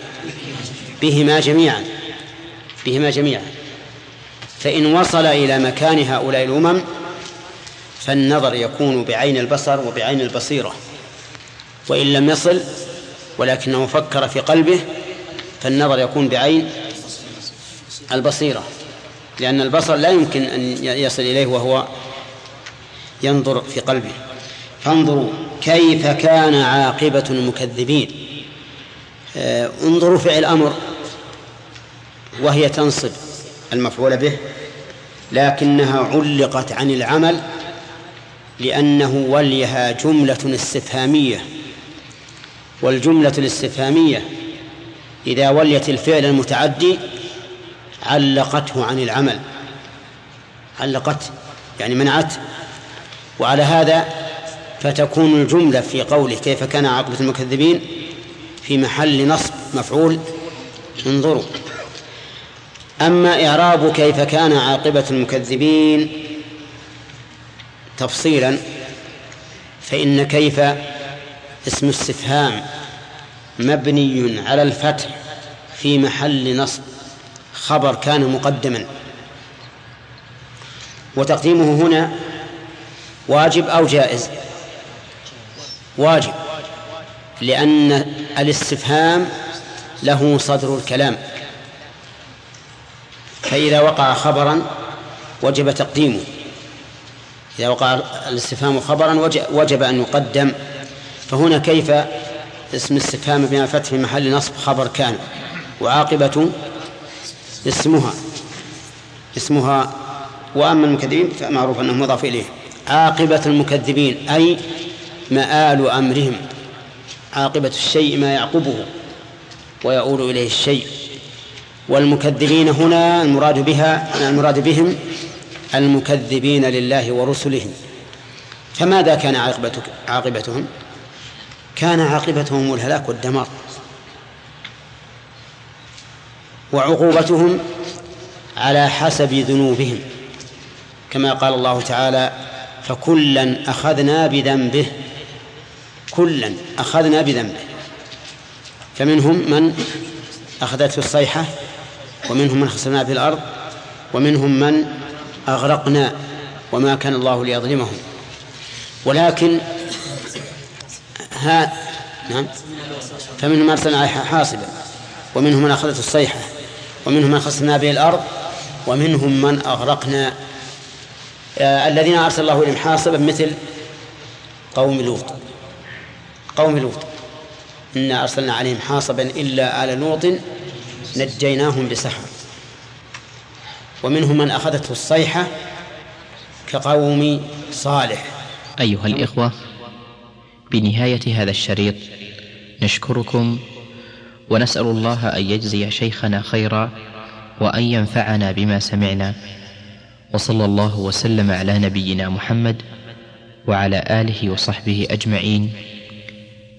بهما جميعا بهما جميعا. فإن وصل إلى مكان هؤلاء الأمم فالنظر يكون بعين البصر وبعين البصيرة. وإن لم يصل ولكنه فكر في قلبه فالنظر يكون بعين البصيرة لأن البصر لا يمكن أن يصل إليه وهو ينظر في قلبه. فانظروا كيف كان عاقبة المكذبين. آه، انظروا فعل أمر وهي تنصب المفعول به لكنها علقت عن العمل لأنه وليها جملة استفهامية. والجملة الاستفهامية إذا وليت الفعل المتعدي علقته عن العمل. علقت يعني منعت. وعلى هذا فتكون الجملة في قوله كيف كان عاقبة المكذبين في محل نصب مفعول انظروا. أما إعراب كيف كان عاقبة المكذبين تفصيلا فإن كيف اسم استفهام مبني على الفتح في محل نصب خبر كان مقدما. وتقديمه هنا واجب أو جائز؟ واجب لأن الاستفهام له صدر الكلام. فإذا وقع خبرا وجب تقديمه. إذا وقع الاستفهام خبرا وجب أن يقدم. فهنا كيف اسم استفهام بما فتح محل نصب خبر كان؟ وعاقبة اسمها. اسمها وأما المكذبين فمعروف أنه مضاف إليه عاقبة المكذبين أي مآل أمرهم. عاقبة الشيء ما يعقبه ويؤول إليه الشيء. والمكذبين هنا المراد بها المراد بهم المكذبين لله ورسله. فماذا كان عاقبتهم؟ كان عاقبتهم الهلاك والدمار وعقوبتهم على حسب ذنوبهم. كما قال الله تعالى فكلا أخذنا بذنبه كلا أخذنا بذنبه. فمنهم من أخذته الصيحة ومنهم من خسرنا في الأرض ومنهم من أغرقنا وما كان الله ليظلمهم. ولكن ها نعم. فمنهم من أرسلنا حاصبا ومنهم من أخذته الصيحة ومنهم من خسرنا به الأرض ومنهم من أغرقنا. آه الذين أرسل الله إليهم حاصبا مثل قوم لوط. قوم لوط. إنا أرسلنا عليهم حاصبا إلا آل لوط نجيناهم بسحر. ومنهم من أخذته الصيحة كقوم صالح. أيها الإخوة بنهاية هذا الشريط. نشكركم ونسأل الله أن يجزي شيخنا خيرا وأن ينفعنا بما سمعنا. وصلى الله وسلم على نبينا محمد وعلى آله وصحبه أجمعين.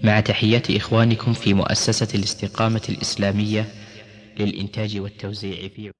مع تحيات إخوانكم في مؤسسة الاستقامة الإسلامية للإنتاج والتوزيع في